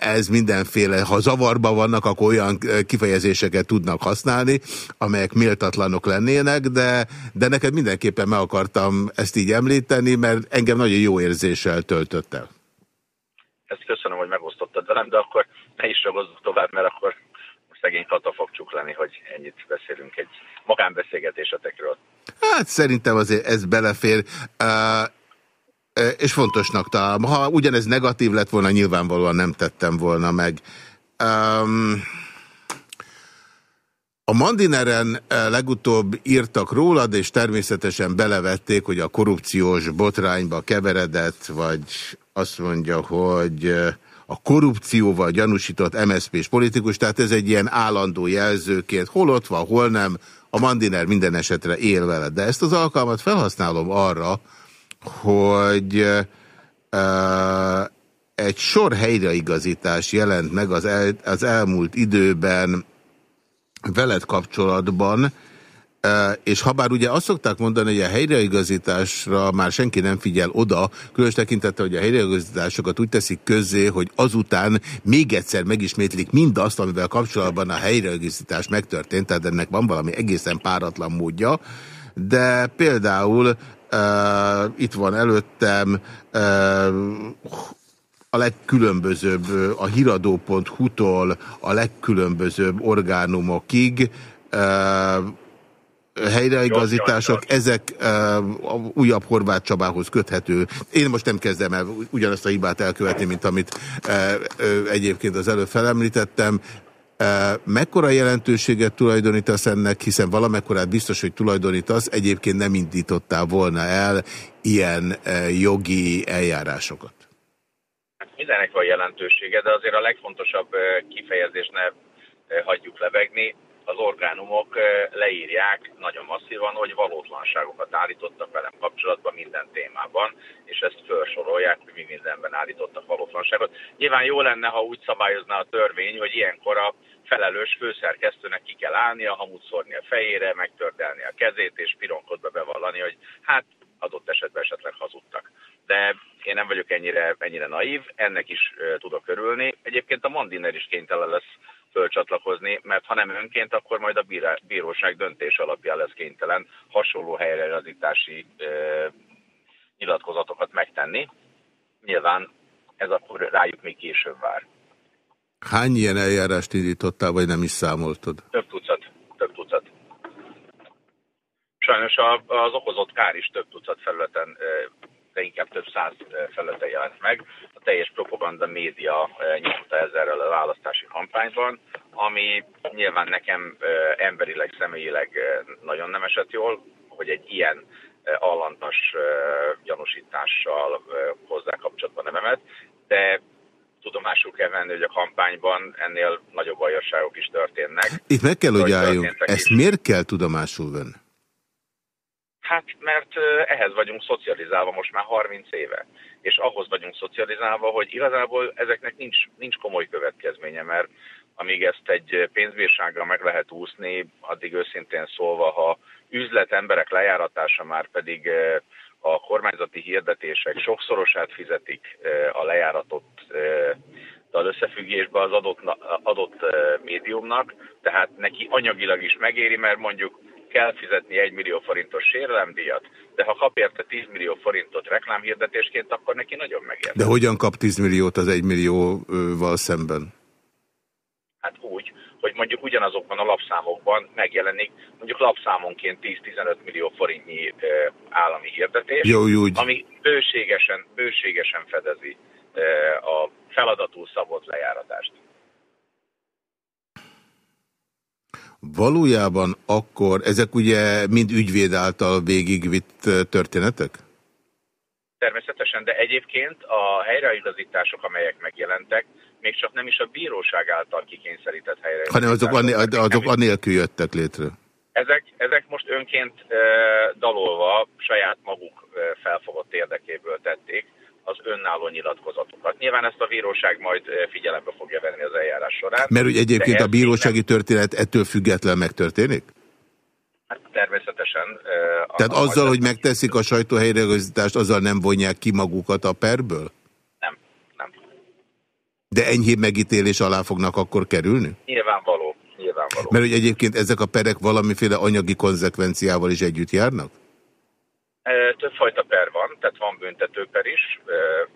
ez mindenféle, ha zavarba vannak, akkor olyan eh, kifejezéseket tudnak használni, amelyek méltatlanok lennének, de, de neked mindenképpen meg akartam ezt így említeni, mert engem nagyon jó érzéssel töltött el. Ezt köszönöm, hogy megosztottad velem, de akkor ne is ragozzuk tovább, mert akkor szegény Kata fog csuklani, hogy ennyit beszélünk egy magánbeszélgetésetekről. Hát szerintem azért ez belefér. Uh, és fontosnak találom. Ha ugyanez negatív lett volna, nyilvánvalóan nem tettem volna meg. Um, a Mandineren legutóbb írtak rólad, és természetesen belevették, hogy a korrupciós botrányba keveredett, vagy azt mondja, hogy a korrupcióval gyanúsított MSZP-s politikus, tehát ez egy ilyen állandó jelzőként, hol ott van, hol nem, a Mandiner minden esetre él vele. De ezt az alkalmat felhasználom arra, hogy uh, egy sor helyreigazítás jelent meg az, el, az elmúlt időben veled kapcsolatban, és ha bár ugye azt szokták mondani, hogy a helyreigazításra már senki nem figyel oda, különös tekintette, hogy a helyreigazításokat úgy teszik közzé, hogy azután még egyszer megismétlik mindazt, amivel kapcsolatban a helyreigazítás megtörtént, tehát ennek van valami egészen páratlan módja, de például uh, itt van előttem uh, a legkülönbözőbb, a hiradó.hu-tól a legkülönbözőbb orgánumokig helyreigazítások, ezek uh, újabb Horváth Csabához köthető. Én most nem kezdem el ugyanazt a hibát elkövetni, mint amit uh, uh, egyébként az előbb felemlítettem. Mekkora jelentőséget tulajdonítasz ennek, hiszen valamekkorát biztos, hogy tulajdonítasz, egyébként nem indítottál volna el ilyen jogi eljárásokat? mindenek van jelentősége, de azért a legfontosabb kifejezést ne hagyjuk levegni. Az orgánumok leírják nagyon masszívan, hogy valótlanságokat állítottak velem kapcsolatban minden témában, és ezt felsorolják, hogy mi mindenben állítottak valótlanságot. Nyilván jó lenne, ha úgy szabályozná a törvény, hogy ilyenkor a felelős főszerkesztőnek ki kell állnia, hamut szórni a fejére, megtördelni a kezét, és pironkodba bevallani, hogy hát adott esetben esetleg hazudtak de én nem vagyok ennyire, ennyire naív, ennek is tudok örülni. Egyébként a Mandiner is kénytelen lesz fölcsatlakozni, mert ha nem önként, akkor majd a bíróság döntés alapján lesz kénytelen hasonló helyreigazítási uh, nyilatkozatokat megtenni. Nyilván ez akkor rájuk még később vár. Hány ilyen eljárást indítottál, vagy nem is számoltad? Több tucat. Több tucat. Sajnos az okozott kár is több tucat felületen de inkább több száz felülete jelent meg. A teljes propaganda média nyitotta ezzel a választási kampányban, ami nyilván nekem emberileg, személyileg nagyon nem esett jól, hogy egy ilyen allantas gyanúsítással hozzá kapcsolatban nevemet, de tudomásul kell venni, hogy a kampányban ennél nagyobb bajosságok is történnek. Itt meg kell, hogy álljunk. Ezt is. miért kell tudomásul venni? Hát, mert ehhez vagyunk szocializálva most már 30 éve. És ahhoz vagyunk szocializálva, hogy igazából ezeknek nincs, nincs komoly következménye, mert amíg ezt egy pénzbírsággal meg lehet úszni, addig őszintén szólva, ha üzlet emberek lejáratása már pedig a kormányzati hirdetések sokszorosát fizetik a lejáratot az összefüggésbe az adott, adott médiumnak, tehát neki anyagilag is megéri, mert mondjuk kell fizetni 1 millió forintos sérelemdíjat, de ha kap érte 10 millió forintot reklámhirdetésként, akkor neki nagyon megér. De hogyan kap 10 milliót az 1 millióval szemben? Hát úgy, hogy mondjuk ugyanazokban a lapszámokban megjelenik mondjuk lapszámonként 10-15 millió forintnyi állami hirdetés, Jó, úgy. ami bőségesen, bőségesen fedezi a feladatul szabott lejáratást. Valójában akkor ezek ugye mind ügyvéd által végigvitt történetek? Természetesen, de egyébként a helyreigazítások, amelyek megjelentek, még csak nem is a bíróság által kikényszerített helyreigazítások. Hanem azok, annél, azok anélkül jöttek létre. Ezek, ezek most önként e, dalolva saját maguk e, felfogott érdekéből tették az önálló nyilatkozatokat. Nyilván ezt a bíróság majd figyelembe fogja venni az eljárás során. Mert hogy egyébként a bírósági történet ettől független megtörténik? Hát természetesen. Uh, Tehát azzal, hogy megteszik a sajtóhelyreigazítást, azzal nem vonják ki magukat a perből? De enyhébb megítélés alá fognak akkor kerülni? Nyilvánvaló, nyilvánvaló. Mert hogy egyébként ezek a perek valamiféle anyagi konzekvenciával is együtt járnak? Többfajta per van, tehát van büntetőper is,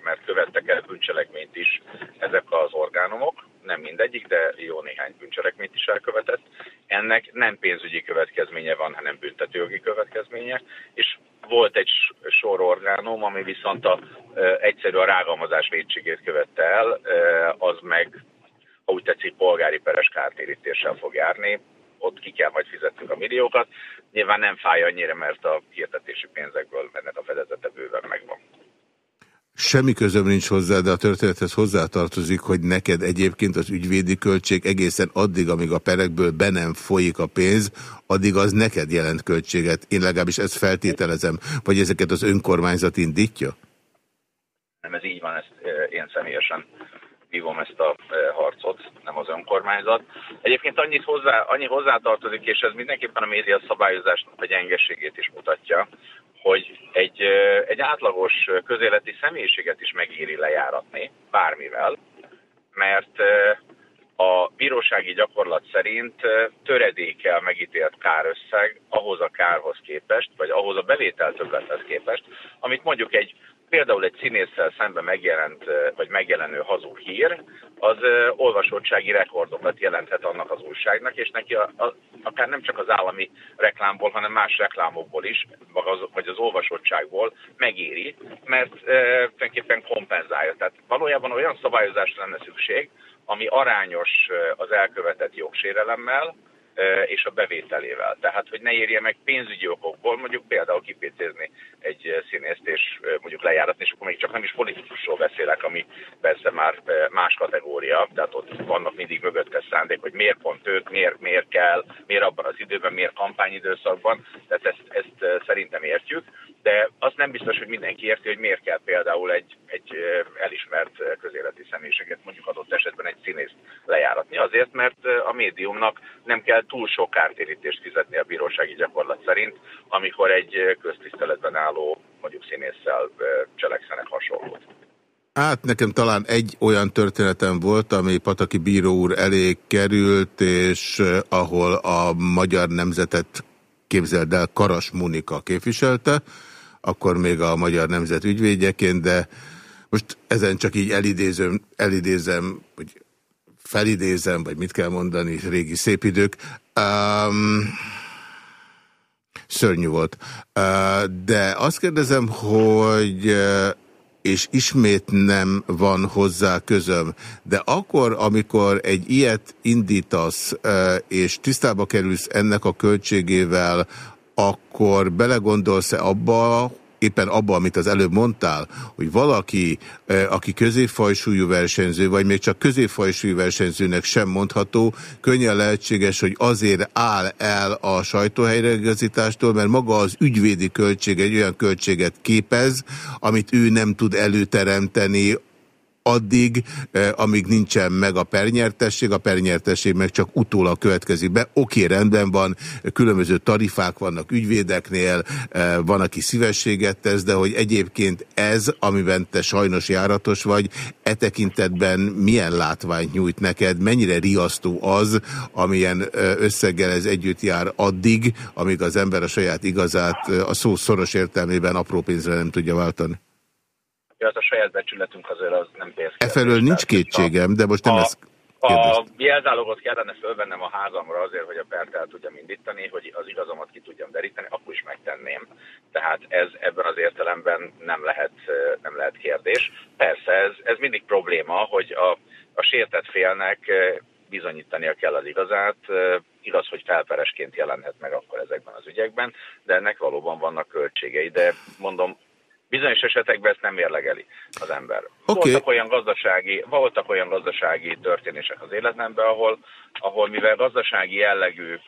mert követtek el bűncselekményt is ezek az orgánumok, nem mindegyik, de jó néhány bűncselekményt is elkövetett. Ennek nem pénzügyi következménye van, hanem büntetőjogi következménye, és volt egy sor orgánum, ami viszont a, egyszerű a rágalmazás védségét követte el, az meg, ha úgy tetszik, polgári peres kártérítéssel fog járni, ott ki kell majd fizetnünk a milliókat. Nyilván nem fáj annyira, mert a hirdetési pénzekből ennek a fedezete bőven megvan. Semmi közöm nincs hozzá, de a történethez hozzátartozik, hogy neked egyébként az ügyvédi költség egészen addig, amíg a perekből be nem folyik a pénz, addig az neked jelent költséget. Én legalábbis ezt feltételezem, vagy ezeket az önkormányzat indítja? Nem, ez így van, ezt én személyesen vívom ezt a harcot, nem az önkormányzat. Egyébként annyit hozzá, annyi hozzátartozik, és ez mindenképpen a média szabályozásnak a gyengeségét is mutatja, hogy egy, egy átlagos közéleti személyiséget is megéri lejáratni bármivel, mert a bírósági gyakorlat szerint töredékel megítélt kárösszeg ahhoz a kárhoz képest, vagy ahhoz a bevétel többlethez képest, amit mondjuk egy például egy színésszel szemben megjelent, vagy megjelenő hazug hír, az olvasottsági rekordokat jelenthet annak az újságnak, és neki a, a, akár nem csak az állami reklámból, hanem más reklámokból is, vagy az olvasottságból megéri, mert e, tulajdonképpen kompenzálja. Tehát valójában olyan szabályozásra lenne szükség, ami arányos az elkövetett jogsérelemmel, és a bevételével. Tehát, hogy ne érje meg pénzügyi okokból, mondjuk például kipécézni egy színészt, és mondjuk lejáratni, és akkor még csak nem is politikusról beszélek, ami persze már más kategória, tehát ott vannak mindig mögötte szándék, hogy miért pont őt, miért, miért kell, miért abban az időben, miért kampányidőszakban, tehát ezt, ezt szerintem értjük, de azt nem biztos, hogy mindenki érti, hogy miért kell például egy, egy elismert közéleti személyiséget, mondjuk adott esetben egy színészt lejáratni. Azért, mert a médiumnak nem kell túl sok kártérítést fizetni a bírósági gyakorlat szerint, amikor egy köztiszteletben álló mondjuk színésszel cselekszenek hasonlót. Hát nekem talán egy olyan történetem volt, ami Pataki Bíró úr elé került, és ahol a magyar nemzetet képzeld el Karas Munika képviselte, akkor még a Magyar Nemzet ügyvédjeként, de most ezen csak így elidézem, elidézem, hogy felidézem, vagy mit kell mondani, régi szép idők. Um, szörnyű volt. Uh, de azt kérdezem, hogy és ismét nem van hozzá közöm. De akkor, amikor egy ilyet indítasz, és tisztába kerülsz ennek a költségével, akkor belegondolsz-e abba, éppen abba, amit az előbb mondtál, hogy valaki, aki középfajsúlyú versenyző, vagy még csak középfajsúlyú versenyzőnek sem mondható, könnyen lehetséges, hogy azért áll el a sajtóhelyreigazítástól, mert maga az ügyvédi költség egy olyan költséget képez, amit ő nem tud előteremteni addig, eh, amíg nincsen meg a pernyertesség, a pernyertesség meg csak utólag következik be. Oké, rendben van, különböző tarifák vannak ügyvédeknél, eh, van, aki szívességet tesz, de hogy egyébként ez, amiben te sajnos járatos vagy, e tekintetben milyen látványt nyújt neked, mennyire riasztó az, amilyen eh, összeggel ez együtt jár addig, amíg az ember a saját igazát a szó szoros értelmében apró pénzre nem tudja váltani? Az a saját becsületünk azért az nem pénz. Efelől nincs kétségem, de most nem a, ezt A jelzálogot kellene fölvennem a házamra azért, hogy a pert el tudjam indítani, hogy az igazomat ki tudjam deríteni, akkor is megtenném. Tehát ez ebben az értelemben nem lehet, nem lehet kérdés. Persze, ez, ez mindig probléma, hogy a, a sértett félnek bizonyítania kell az igazát. igaz, hogy felperesként jelenhet meg akkor ezekben az ügyekben, de ennek valóban vannak költségei. De mondom, bizonyos esetekben ezt nem mérlegeli az ember. Okay. Voltak, olyan gazdasági, voltak olyan gazdasági történések az életemben, ahol, ahol mivel gazdasági jellegű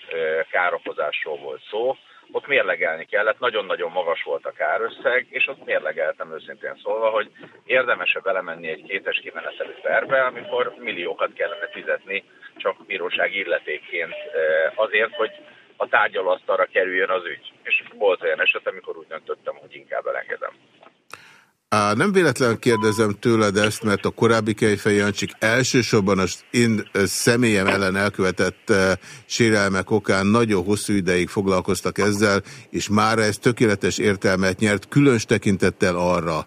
károkozásról volt szó, ott mérlegelni kellett, nagyon-nagyon magas volt a kárösszeg, és ott mérlegeltem őszintén szólva, hogy érdemese belemenni egy kétes kimenetelő perbe, amikor milliókat kellene fizetni csak bírósági illetékként azért, hogy a tárgyalóasztalra kerüljön az ügy. És volt olyan eset, amikor úgy döntöttem, hogy inkább elengedem. Á, nem véletlen kérdezem tőled ezt, mert a korábbi Kejfej Jancsik elsősorban az én személyem ellen elkövetett sérelmek okán nagyon hosszú ideig foglalkoztak ezzel, és már ez tökéletes értelmet nyert, különös tekintettel arra,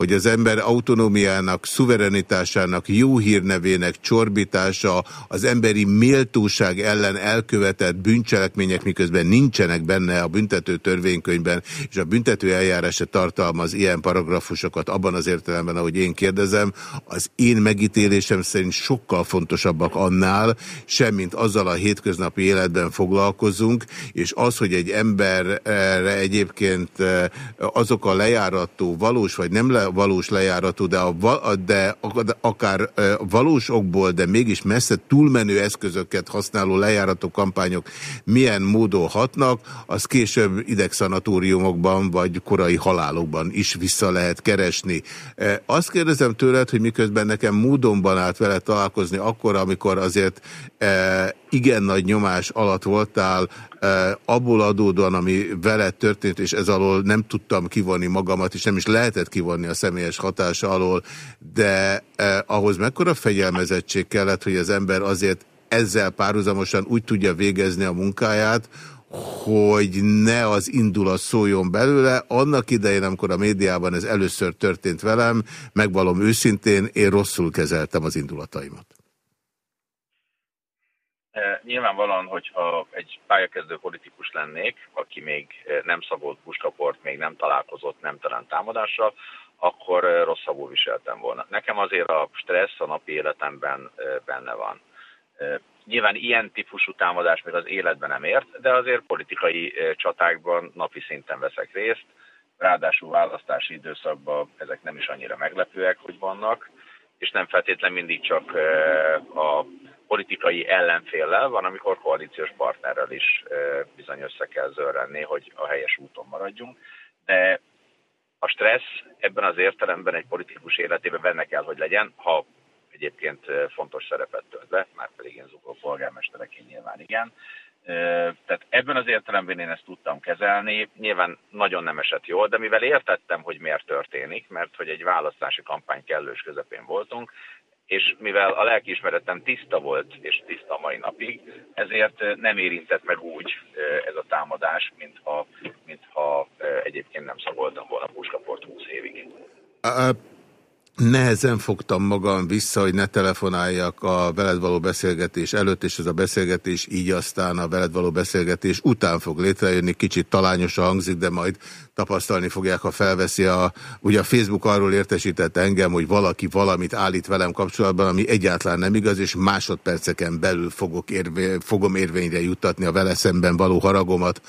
hogy az ember autonómiának, szuverenitásának, jó hírnevének csorbítása, az emberi méltóság ellen elkövetett bűncselekmények, miközben nincsenek benne a büntető törvénykönyvben, és a büntető eljárás se tartalmaz ilyen paragrafusokat abban az értelemben, ahogy én kérdezem, az én megítélésem szerint sokkal fontosabbak annál, semmint azzal a hétköznapi életben foglalkozunk, és az, hogy egy emberre egyébként eh, azok a lejárató valós vagy nem le, valós lejáratú, de, a, de akár valós okból, de mégis messze túlmenő eszközöket használó lejárató kampányok milyen módon hatnak, az később idegszanatóriumokban vagy korai halálokban is vissza lehet keresni. Azt kérdezem tőled, hogy miközben nekem módonban állt vele találkozni akkor, amikor azért igen nagy nyomás alatt voltál, abból adódóan, ami veled történt, és ez alól nem tudtam kivonni magamat, és nem is lehetett kivonni a személyes hatása alól, de ahhoz mekkora fegyelmezettség kellett, hogy az ember azért ezzel párhuzamosan úgy tudja végezni a munkáját, hogy ne az indulat szóljon belőle. Annak idején, amikor a médiában ez először történt velem, megvalom őszintén, én rosszul kezeltem az indulataimat. E, nyilvánvalóan, hogyha egy pályakezdő politikus lennék, aki még e, nem szabolt puskaport, még nem találkozott nemtelen támadással, akkor e, rosszabbul viseltem volna. Nekem azért a stressz a napi életemben benne van. Nyilván ilyen típusú támadás még az életben nem ért, de azért politikai csatákban napi szinten veszek részt, ráadásul választási időszakban ezek nem is annyira meglepőek, hogy vannak, és nem feltétlen mindig csak a politikai ellenféllel, van, amikor koalíciós partnerrel is bizony össze kell zörrenni, hogy a helyes úton maradjunk. De a stressz ebben az értelemben egy politikus életében benne kell, hogy legyen, ha egyébként fontos szerepet tölt be, már pedig én Zukó polgármestereként nyilván igen. Tehát ebben az értelemben én ezt tudtam kezelni. Nyilván nagyon nem esett jól, de mivel értettem, hogy miért történik, mert hogy egy választási kampány kellős közepén voltunk, és mivel a lelkiismeretem tiszta volt, és tiszta mai napig, ezért nem érintett meg úgy ez a támadás, mintha, mintha egyébként nem szagoltam volna puskaport 20 évig. Nehezen fogtam magam vissza, hogy ne telefonáljak a veled való beszélgetés előtt, és ez a beszélgetés így aztán a veled való beszélgetés után fog létrejönni. Kicsit talányosan hangzik, de majd tapasztalni fogják, ha felveszi a... Ugye a Facebook arról értesített engem, hogy valaki valamit állít velem kapcsolatban, ami egyáltalán nem igaz, és másodperceken belül fogok érvé, fogom érvényre juttatni a vele szemben való haragomat.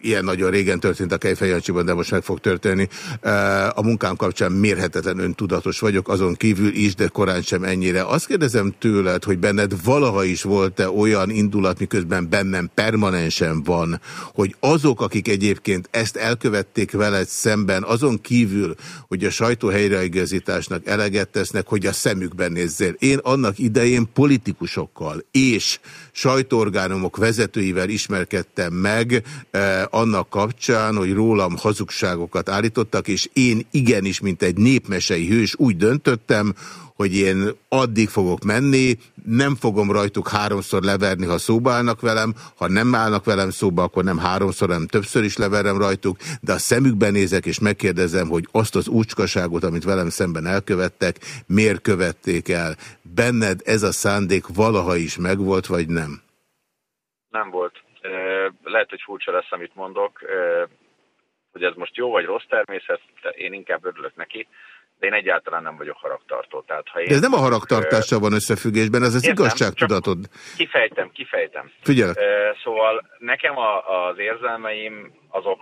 Ilyen nagyon régen történt a Kejfejancsiban, de most meg fog történni. A munkám kapcsán mérhetetlen öntudatos vagyok, azon kívül is, de korán sem ennyire. Azt kérdezem tőled, hogy benned valaha is volt-e olyan indulat, miközben bennem permanensen van, hogy azok, akik egyébként ezt elkövették veled szemben, azon kívül, hogy a sajtó helyreigazításnak eleget tesznek, hogy a szemükben nézzél. Én annak idején politikusokkal és sajtóorgánumok vezetőivel ismerkedtem meg eh, annak kapcsán, hogy rólam hazugságokat állítottak, és én igenis, mint egy népmesei hős úgy döntöttem, hogy én addig fogok menni, nem fogom rajtuk háromszor leverni, ha szóba állnak velem, ha nem állnak velem szóba, akkor nem háromszor, hanem többször is leverem rajtuk, de a szemükben nézek és megkérdezem, hogy azt az úcskaságot, amit velem szemben elkövettek, miért követték el. Benned ez a szándék valaha is megvolt, vagy nem? Nem volt. Lehet, hogy furcsa lesz, amit mondok, hogy ez most jó vagy rossz természet, én inkább örülök neki de én egyáltalán nem vagyok haragtartó. Tehát, ha én, de ez nem a haragtartással van összefüggésben, ez az értem, igazságtudatod. Kifejtem, kifejtem. Figyelek. Szóval nekem a, az érzelmeim azok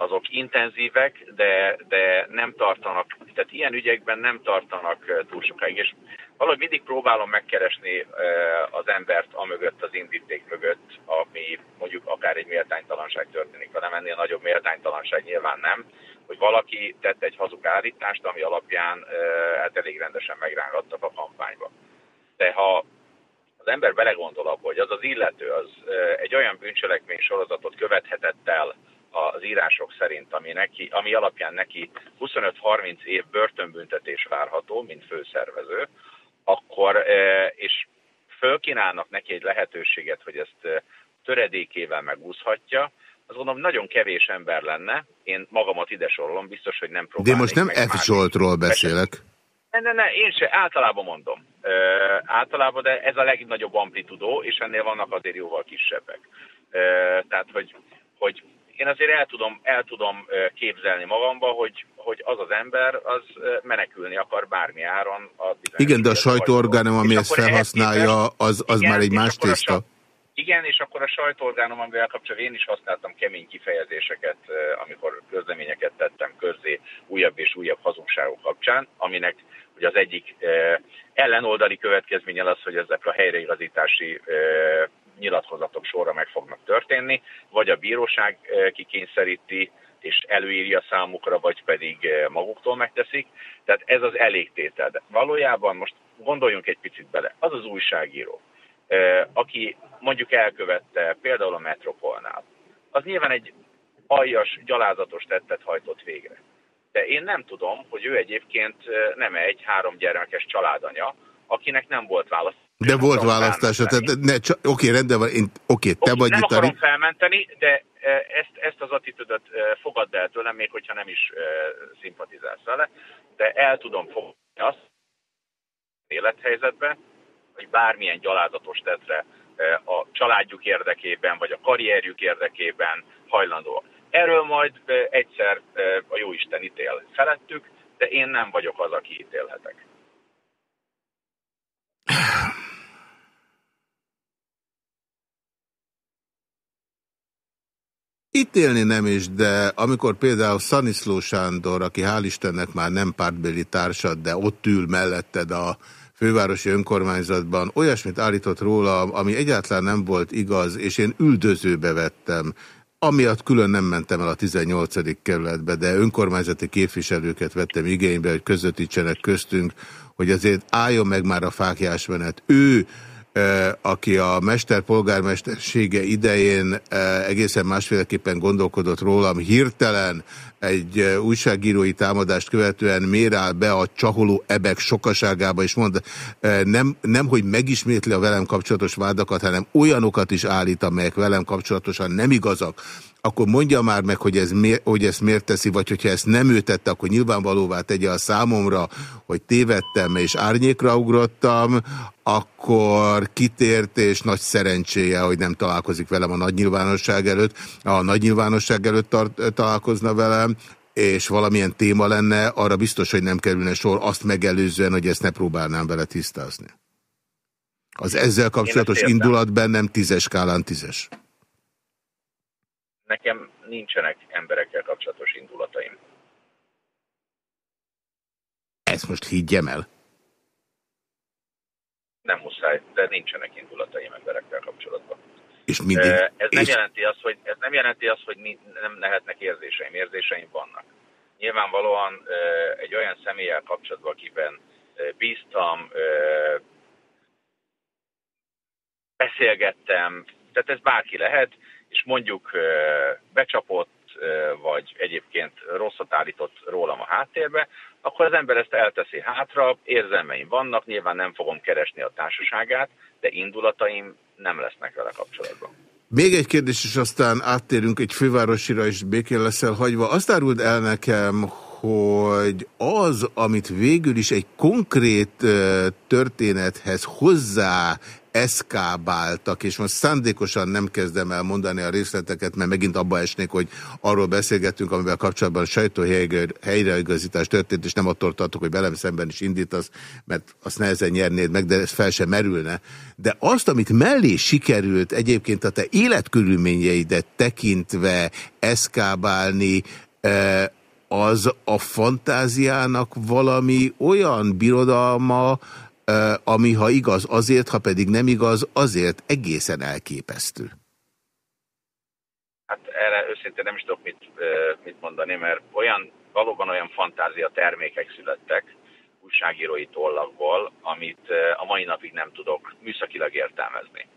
azok intenzívek, de, de nem tartanak, tehát ilyen ügyekben nem tartanak túl sokáig, és valahogy mindig próbálom megkeresni az embert amögött, az indíték mögött, ami mondjuk akár egy méltánytalanság történik velem, ennél nagyobb méltánytalanság nyilván nem, hogy valaki tett egy hazug állítást, ami alapján hát elég rendesen megrángattak a kampányba. De ha az ember belegondol abba, hogy az az illető az egy olyan bűncselekmény sorozatot követhetett el, az írások szerint, ami, neki, ami alapján neki 25-30 év börtönbüntetés várható, mint főszervező, akkor, e, és fölkínálnak neki egy lehetőséget, hogy ezt e, töredékével megúszhatja, azt gondolom nagyon kevés ember lenne, én magamat ide sorolom, biztos, hogy nem próbálnék De most nem F. Zsoltról beszélek. Ne, ne, ne, én se, általában mondom. E, általában, de ez a legnagyobb amplitudó, és ennél vannak azért jóval kisebbek. E, tehát, hogy, hogy én azért el tudom, el tudom képzelni magamba, hogy, hogy az az ember az menekülni akar bármi áron. A igen, de a sajtóorgánum, ami ezt felhasználja, az, az igen, már egy más tészta. Igen, és akkor a sajtóorgánum, amivel kapcsolatban én is használtam kemény kifejezéseket, amikor közleményeket tettem közzé újabb és újabb hazugságok kapcsán, aminek hogy az egyik ellenoldali következménye az, hogy ezek a helyreigazítási nyilatkozatok sorra meg fognak történni, vagy a bíróság eh, kikényszeríti és előírja számukra, vagy pedig eh, maguktól megteszik. Tehát ez az elégtétel. De valójában most gondoljunk egy picit bele. Az az újságíró, eh, aki mondjuk elkövette például a Metropolnál, az nyilván egy aljas, gyalázatos tettet hajtott végre. De én nem tudom, hogy ő egyébként nem egy három gyermekes családanya, akinek nem volt válasz de volt választása, tehát ne, csak, oké, rendben van, én, oké, te vagy nem itt. Nem akarom a... felmenteni, de e, ezt, ezt az attitűdöt e, fogadd el tőlem, még hogyha nem is e, szimpatizálsz vele, de el tudom fogadni azt élethelyzetben, hogy bármilyen gyalázatos tetre a családjuk érdekében, vagy a karrierjük érdekében hajlandóak. Erről majd egyszer a Jóisten ítél felettük, de én nem vagyok az, aki ítélhetek. Ítélni nem is, de amikor például Szaniszló Sándor, aki hál' Istennek már nem pártbeli társad, de ott ül melletted a fővárosi önkormányzatban, olyasmit állított róla, ami egyáltalán nem volt igaz, és én üldözőbe vettem. Amiatt külön nem mentem el a 18. kerületbe, de önkormányzati képviselőket vettem igénybe, hogy közvetítsenek köztünk, hogy azért álljon meg már a fákjásmenet. Ő aki a mester polgármestersége idején egészen másféleképpen gondolkodott rólam, hirtelen egy újságírói támadást követően mér áll be a csaholó ebek sokaságába, és mond, nem, nem hogy megismétli a velem kapcsolatos vádakat, hanem olyanokat is állít, amelyek velem kapcsolatosan nem igazak, akkor mondja már meg, hogy, ez miért, hogy ezt miért teszi, vagy hogyha ezt nem ő tette, akkor nyilvánvalóvá tegye a számomra, hogy tévedtem és árnyékra ugrottam, akkor kitért és nagy szerencséje, hogy nem találkozik velem a nagy nyilvánosság előtt. A nagy nyilvánosság előtt tart, találkozna velem, és valamilyen téma lenne, arra biztos, hogy nem kerülne sor azt megelőzően, hogy ezt ne próbálnám vele tisztázni. Az ezzel kapcsolatos indulat bennem tízes skálán tízes. Nekem nincsenek emberekkel kapcsolatos indulataim. Ezt most higgyem el? Nem muszáj, de nincsenek indulataim emberekkel kapcsolatban. És mindig, ez, nem és... jelenti azt, hogy, ez nem jelenti azt, hogy nem lehetnek érzéseim. Érzéseim vannak. Nyilvánvalóan egy olyan személlyel kapcsolatban, akiben bíztam, beszélgettem, tehát ez bárki lehet, és mondjuk becsapott, vagy egyébként rosszat állított rólam a háttérbe, akkor az ember ezt elteszi hátra, érzelmeim vannak, nyilván nem fogom keresni a társaságát, de indulataim nem lesznek vele kapcsolatban. Még egy kérdés, és aztán áttérünk egy fővárosira, és békén leszel hagyva. Azt áruld el nekem, hogy az, amit végül is egy konkrét történethez hozzá eszkábáltak, és most szándékosan nem kezdem el mondani a részleteket, mert megint abba esnék, hogy arról beszélgettünk, amivel kapcsolatban sajtó helyreigazítás történt, és nem attól tartok, hogy velem szemben is indítasz, mert azt nehezen nyernéd meg, de ez fel sem merülne. De azt, amit mellé sikerült egyébként a te életkörülményeidet tekintve eszkábálni, az a fantáziának valami olyan birodalma, ami ha igaz azért, ha pedig nem igaz, azért egészen elképesztő. Hát erre őszintén nem is tudok mit, mit mondani, mert olyan, valóban olyan fantázia termékek születtek újságírói tollakból, amit a mai napig nem tudok műszakilag értelmezni.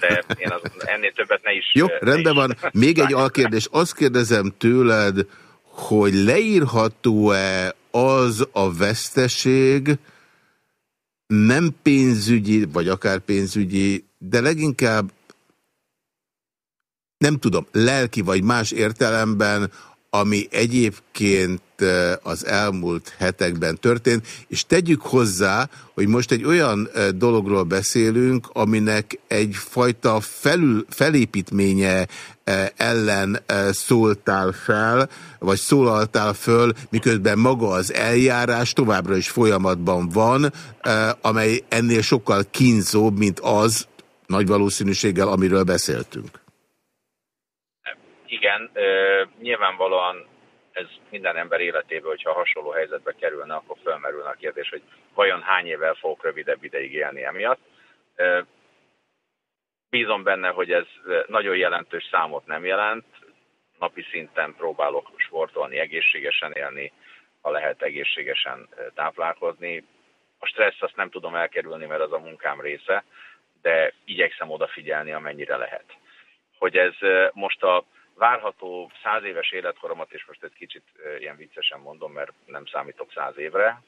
De én az, ennél többet ne is... Jó, rendben van. Még egy alkérdés. Azt kérdezem tőled, hogy leírható-e az a veszteség, nem pénzügyi, vagy akár pénzügyi, de leginkább nem tudom, lelki vagy más értelemben, ami egyébként az elmúlt hetekben történt, és tegyük hozzá, hogy most egy olyan dologról beszélünk, aminek egyfajta felül, felépítménye ellen szóltál fel, vagy szólaltál föl, miközben maga az eljárás továbbra is folyamatban van, amely ennél sokkal kínzóbb, mint az, nagy valószínűséggel, amiről beszéltünk. Igen, nyilvánvalóan ez minden ember életében, hogyha hasonló helyzetbe kerülne, akkor felmerülne a kérdés, hogy vajon hány évvel fogok rövidebb ideig élni emiatt. Bízom benne, hogy ez nagyon jelentős számot nem jelent. Napi szinten próbálok sportolni, egészségesen élni, ha lehet egészségesen táplálkozni. A stressz azt nem tudom elkerülni, mert az a munkám része, de igyekszem odafigyelni, amennyire lehet. Hogy ez most a várható száz éves életkoromat, és most egy kicsit ilyen viccesen mondom, mert nem számítok száz évre,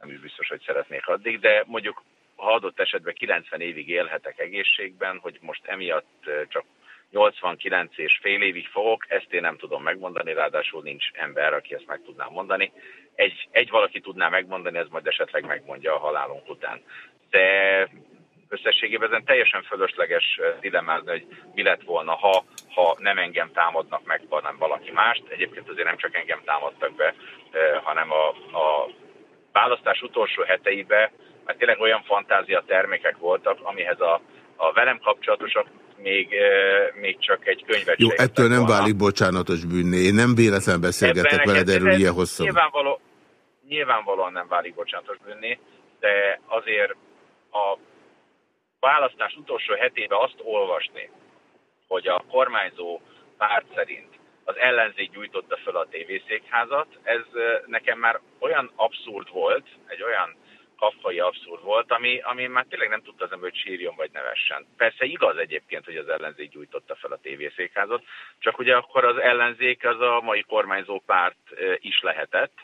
nem is biztos, hogy szeretnék addig, de mondjuk ha adott esetben 90 évig élhetek egészségben, hogy most emiatt csak 89 és fél évig fogok, ezt én nem tudom megmondani, ráadásul nincs ember, aki ezt meg tudná mondani. Egy, egy valaki tudná megmondani, ez majd esetleg megmondja a halálunk után. De összességében ezen teljesen fölösleges dilemmázni, hogy mi lett volna, ha, ha nem engem támadnak meg, hanem valaki mást. Egyébként azért nem csak engem támadtak be, hanem a, a választás utolsó heteibe, mert tényleg olyan fantázia termékek voltak, amihez a, a velem kapcsolatosak még, még csak egy könyvet Jó, ettől nem volna. válik bocsánatos bűnné. Én nem véletlen beszélgetek veled erről ilyen hosszan. Nyilvánvaló, nyilvánvalóan nem válik bocsánatos bűnné, de azért a választás utolsó hetében azt olvasni, hogy a kormányzó párt szerint az ellenzék gyújtotta fel a tévészékházat, ez nekem már olyan abszurd volt, egy olyan kafkai abszurd volt, ami, ami már tényleg nem tudta az ember, hogy sírjon vagy nevessen. Persze igaz egyébként, hogy az ellenzék gyújtotta fel a tévészékházat, csak ugye akkor az ellenzék az a mai kormányzó párt is lehetett,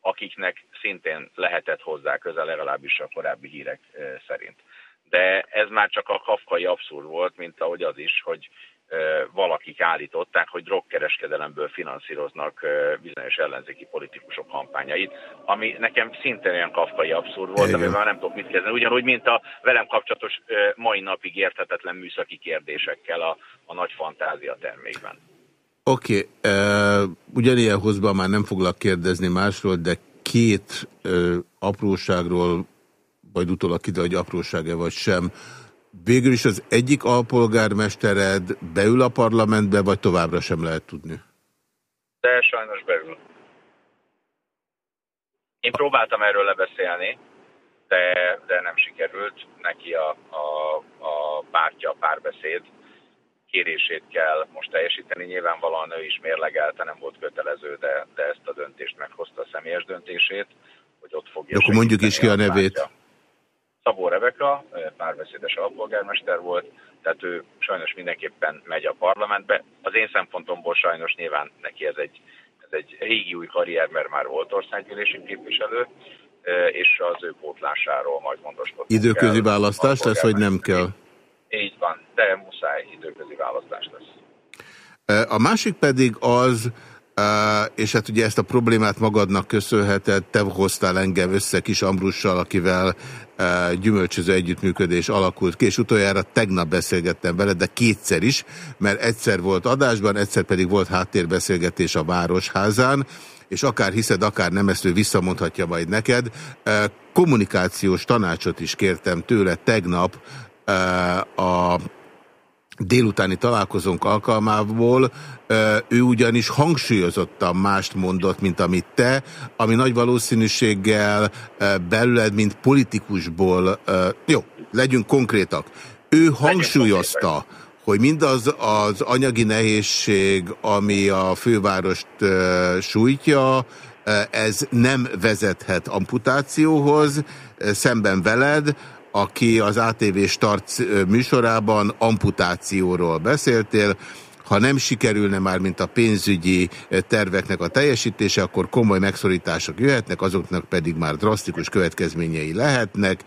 akiknek szintén lehetett hozzá közel legalábbis a korábbi hírek szerint de ez már csak a kafkai abszurd volt, mint ahogy az is, hogy valakik állították, hogy drogkereskedelemből finanszíroznak bizonyos ellenzéki politikusok kampányait, ami nekem szintén olyan kafkai abszurd volt, amivel már nem tudok mit kezdeni. Ugyanúgy, mint a velem kapcsolatos mai napig érthetetlen műszaki kérdésekkel a, a nagy fantázia termékben. Oké, okay. uh, ugyanilyen hozban már nem foglak kérdezni másról, de két uh, apróságról majd utólag kiderül, hogy aprósága vagy sem. Végül is az egyik alpolgármestered beül a parlamentbe, vagy továbbra sem lehet tudni? De sajnos beül. Én próbáltam erről lebeszélni, de, de nem sikerült. Neki a, a, a pártja, a párbeszéd kérését kell most teljesíteni. Nyilvánvalóan ő is mérlegelte, nem volt kötelező, de, de ezt a döntést meghozta a személyes döntését, hogy ott fogja... De akkor mondjuk is ki a nevét. Pártja. Szabó Rebeka, párbeszédes alpolgármester volt, tehát ő sajnos mindenképpen megy a parlamentbe. Az én szempontomból sajnos nyilván neki ez egy, ez egy régi új karrier, mert már volt országgyűlési képviselő, és az ő pótlásáról majd gondoskodunk. Időközi választás lesz, vagy nem kell? Így van, de muszáj időközi választás lesz. A másik pedig az, és hát ugye ezt a problémát magadnak köszönheted, te hoztál engem össze Kis Ambrussal, akivel gyümölcsöző együttműködés alakult ki, és utoljára tegnap beszélgettem vele, de kétszer is, mert egyszer volt adásban, egyszer pedig volt háttérbeszélgetés a Városházán, és akár hiszed, akár nem, ezt ő visszamondhatja majd neked. Kommunikációs tanácsot is kértem tőle tegnap a délutáni találkozónk alkalmából, ő ugyanis hangsúlyozottan mást mondott, mint amit te, ami nagy valószínűséggel belőled, mint politikusból, jó, legyünk konkrétak, ő hangsúlyozta, hogy mindaz az anyagi nehézség, ami a fővárost sújtja, ez nem vezethet amputációhoz, szemben veled, aki az ATV Start műsorában amputációról beszéltél, ha nem sikerülne már, mint a pénzügyi terveknek a teljesítése, akkor komoly megszorítások jöhetnek, azoknak pedig már drasztikus következményei lehetnek.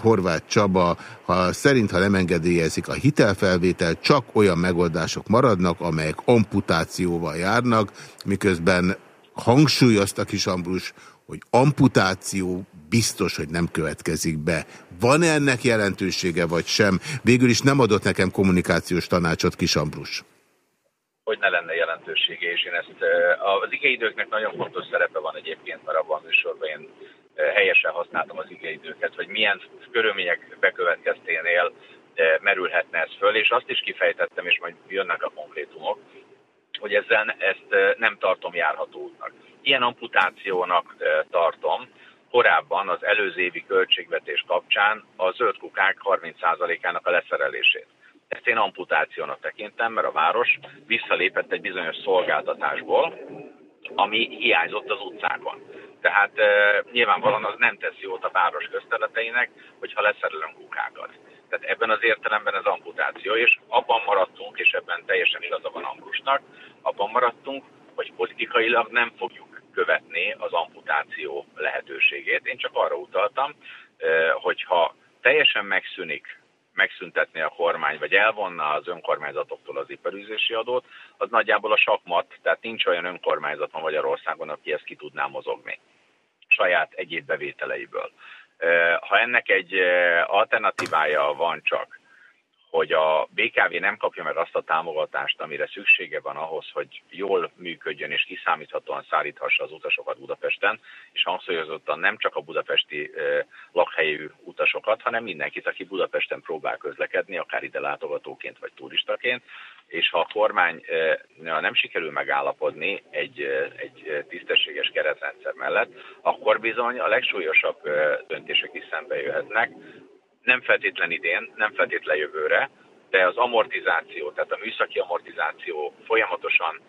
Horváth Csaba, ha szerint, ha nem engedélyezik a hitelfelvétel, csak olyan megoldások maradnak, amelyek amputációval járnak, miközben hangsúlyozta Kis Ambrus, hogy amputáció biztos, hogy nem következik be. Van-e ennek jelentősége, vagy sem? Végül is nem adott nekem kommunikációs tanácsot Kis Ambrus. Hogy ne lenne jelentősége, és én ezt az igeidőknek nagyon fontos szerepe van egyébként, mert abban a műsorban én helyesen használtam az igeidőket, hogy milyen körülmények bekövetkezténél merülhetne ez föl, és azt is kifejtettem, és majd jönnek a konkrétumok, hogy ezzel ezt nem tartom járható útnak. Ilyen amputációnak tartom, korábban az előző évi költségvetés kapcsán a zöld kukák 30%-ának a leszerelését. Ezt én amputációnak tekintem, mert a város visszalépett egy bizonyos szolgáltatásból, ami hiányzott az utcákon. Tehát e, nyilvánvalóan az nem teszi jót a város közteleteinek, hogyha leszerelünk kukákat. Tehát ebben az értelemben ez amputáció, és abban maradtunk, és ebben teljesen igaza van Ambrusnak, abban maradtunk, hogy politikailag nem fogjuk követni az amputáció lehetőségét. Én csak arra utaltam, hogyha teljesen megszűnik megszüntetni a kormány, vagy elvonna az önkormányzatoktól az iparűzési adót, az nagyjából a sakmat, tehát nincs olyan önkormányzat ma Magyarországon, aki ezt ki tudná mozogni saját egyéb bevételeiből. Ha ennek egy alternatívája van csak, hogy a BKV nem kapja meg azt a támogatást, amire szüksége van ahhoz, hogy jól működjön és kiszámíthatóan szállíthassa az utasokat Budapesten, és hangsúlyozottan nem csak a budapesti lakhelyű utasokat, hanem mindenkit, aki Budapesten próbál közlekedni, akár ide látogatóként vagy turistaként, és ha a kormány eh, nem sikerül megállapodni egy, egy tisztességes keretrendszer mellett, akkor bizony a legsúlyosabb döntések is szembe jöhetnek, nem feltétlen idén, nem feltétlen jövőre, de az amortizáció, tehát a műszaki amortizáció folyamatosan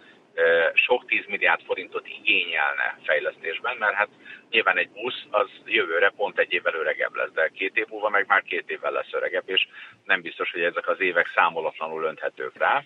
sok tíz milliárd forintot igényelne fejlesztésben, mert hát nyilván egy busz az jövőre pont egy évvel öregebb lesz, de két év múlva meg már két évvel lesz öregebb, és nem biztos, hogy ezek az évek számolatlanul önthetők rá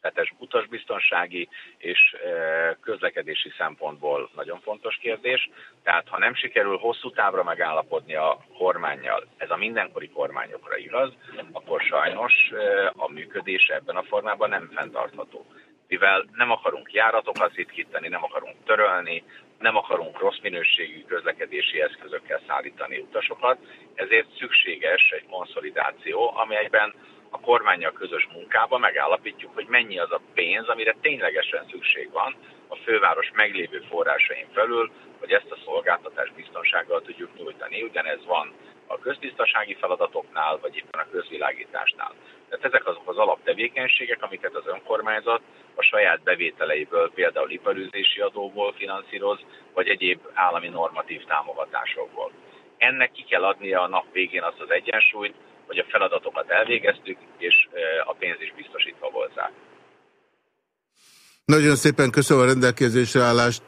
ez utasbiztonsági és e, közlekedési szempontból nagyon fontos kérdés. Tehát ha nem sikerül hosszú távra megállapodni a kormányjal, ez a mindenkori kormányokra igaz, akkor sajnos e, a működés ebben a formában nem fenntartható. Mivel nem akarunk járatokat ritkítani, nem akarunk törölni, nem akarunk rossz minőségű közlekedési eszközökkel szállítani utasokat, ezért szükséges egy konszolidáció, amelyben a kormányjal közös munkába megállapítjuk, hogy mennyi az a pénz, amire ténylegesen szükség van a főváros meglévő forrásain felül, hogy ezt a szolgáltatást biztonsággal tudjuk nyújtani. Ugyanez van a köztisztasági feladatoknál, vagy éppen a közvilágításnál. Tehát ezek azok az alaptevékenységek, amiket az önkormányzat a saját bevételeiből, például iparűzési adóból finanszíroz, vagy egyéb állami normatív támogatásokból. Ennek ki kell adnia a nap végén azt az egyensúlyt, hogy a feladatokat elvégeztük, és a pénz is biztosítva volt rá. Nagyon szépen köszönöm a rendelkezésre állást.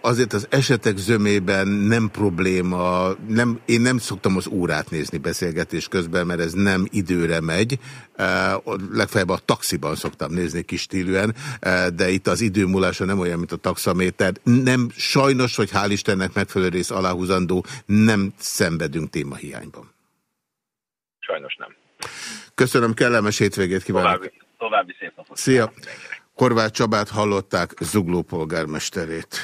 Azért az esetek zömében nem probléma. Nem, én nem szoktam az órát nézni beszélgetés közben, mert ez nem időre megy. Legfeljebb a taxiban szoktam nézni kis stílűen, de itt az idő múlása nem olyan, mint a taxaméter. Nem, sajnos, hogy hál' Istennek megfelelő rész aláhúzandó, nem szenvedünk témahiányban sajnos nem. Köszönöm, kellemes hétvégét kívánok. További, további szép napot. Szia. Horváth Csabát hallották, Zugló polgármesterét.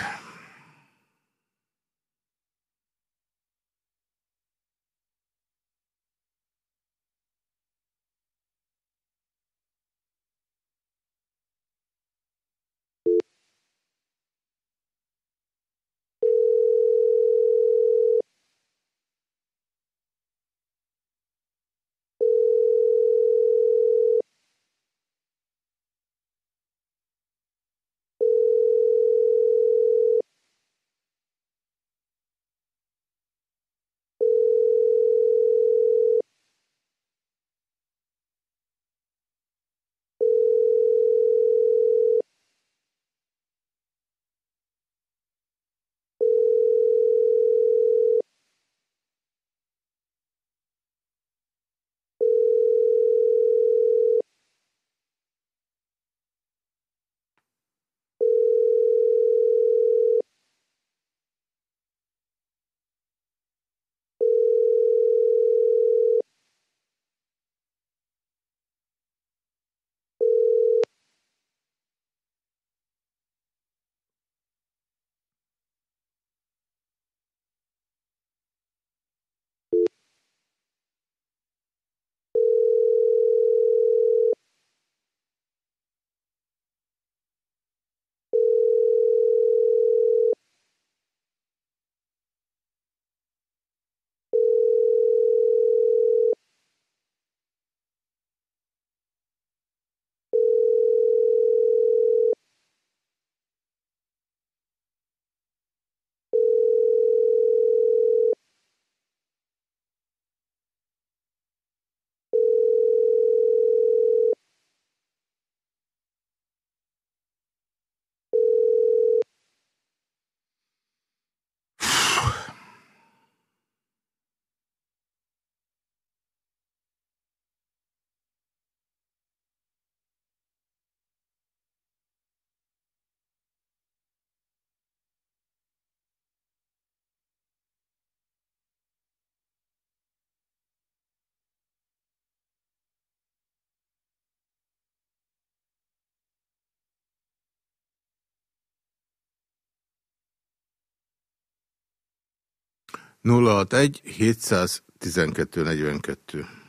061 712 42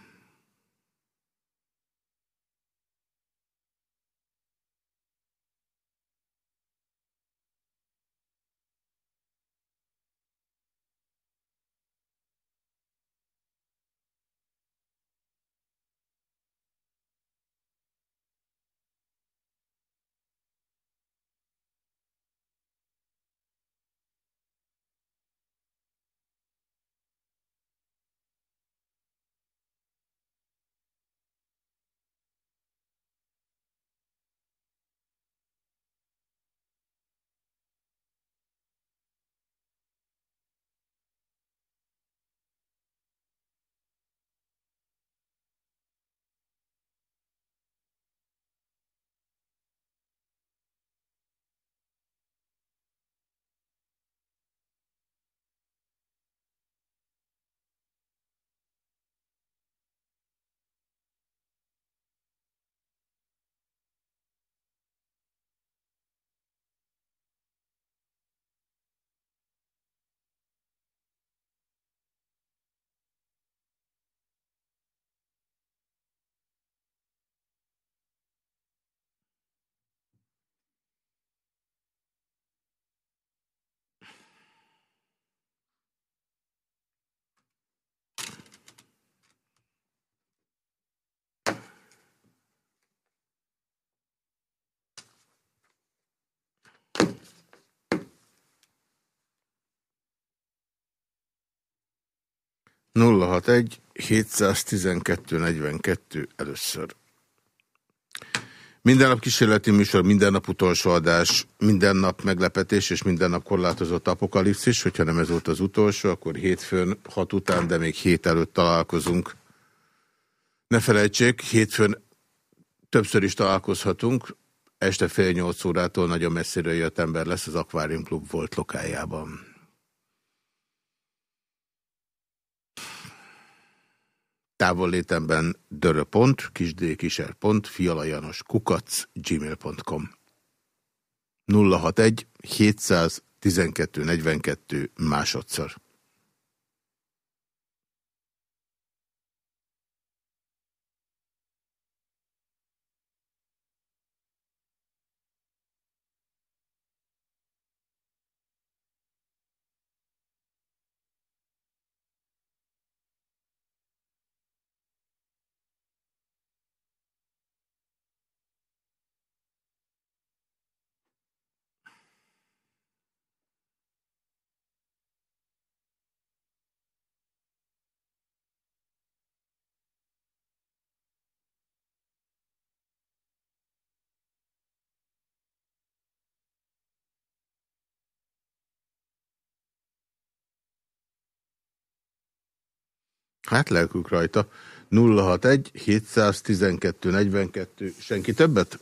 061 712 42 először. Minden nap kísérleti műsor, minden nap utolsó adás, minden nap meglepetés és minden nap korlátozott apokalipszis. Hogyha nem ez volt az utolsó, akkor hétfőn hat után, de még hét előtt találkozunk. Ne felejtsék, hétfőn többször is találkozhatunk. Este fél nyolc órától nagyon messzire jött ember lesz az Aquarium Club volt lokájában. távollétemben döröpont, kisdékiser.pont, fialajanos kukac, gmail.com 061 712 42 másodszor. Hát lelkük rajta. 061 712 42. Senki többet?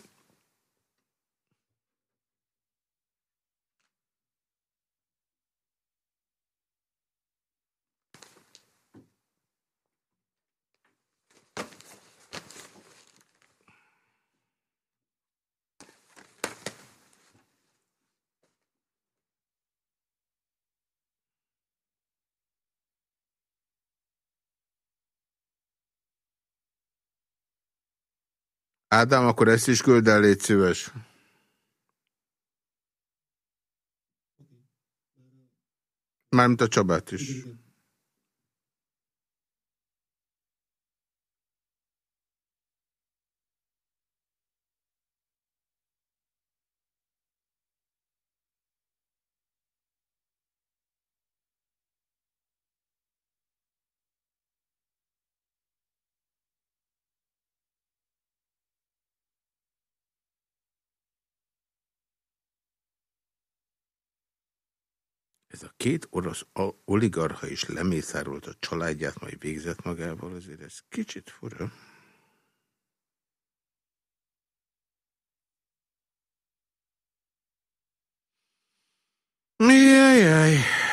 Ádám, akkor ezt is küld el, légy szíves. Mármint a Csabát is. Ez a két orosz oligarha is lemészárolt a családját, majd végzett magával, azért ez kicsit fura. Jajjaj.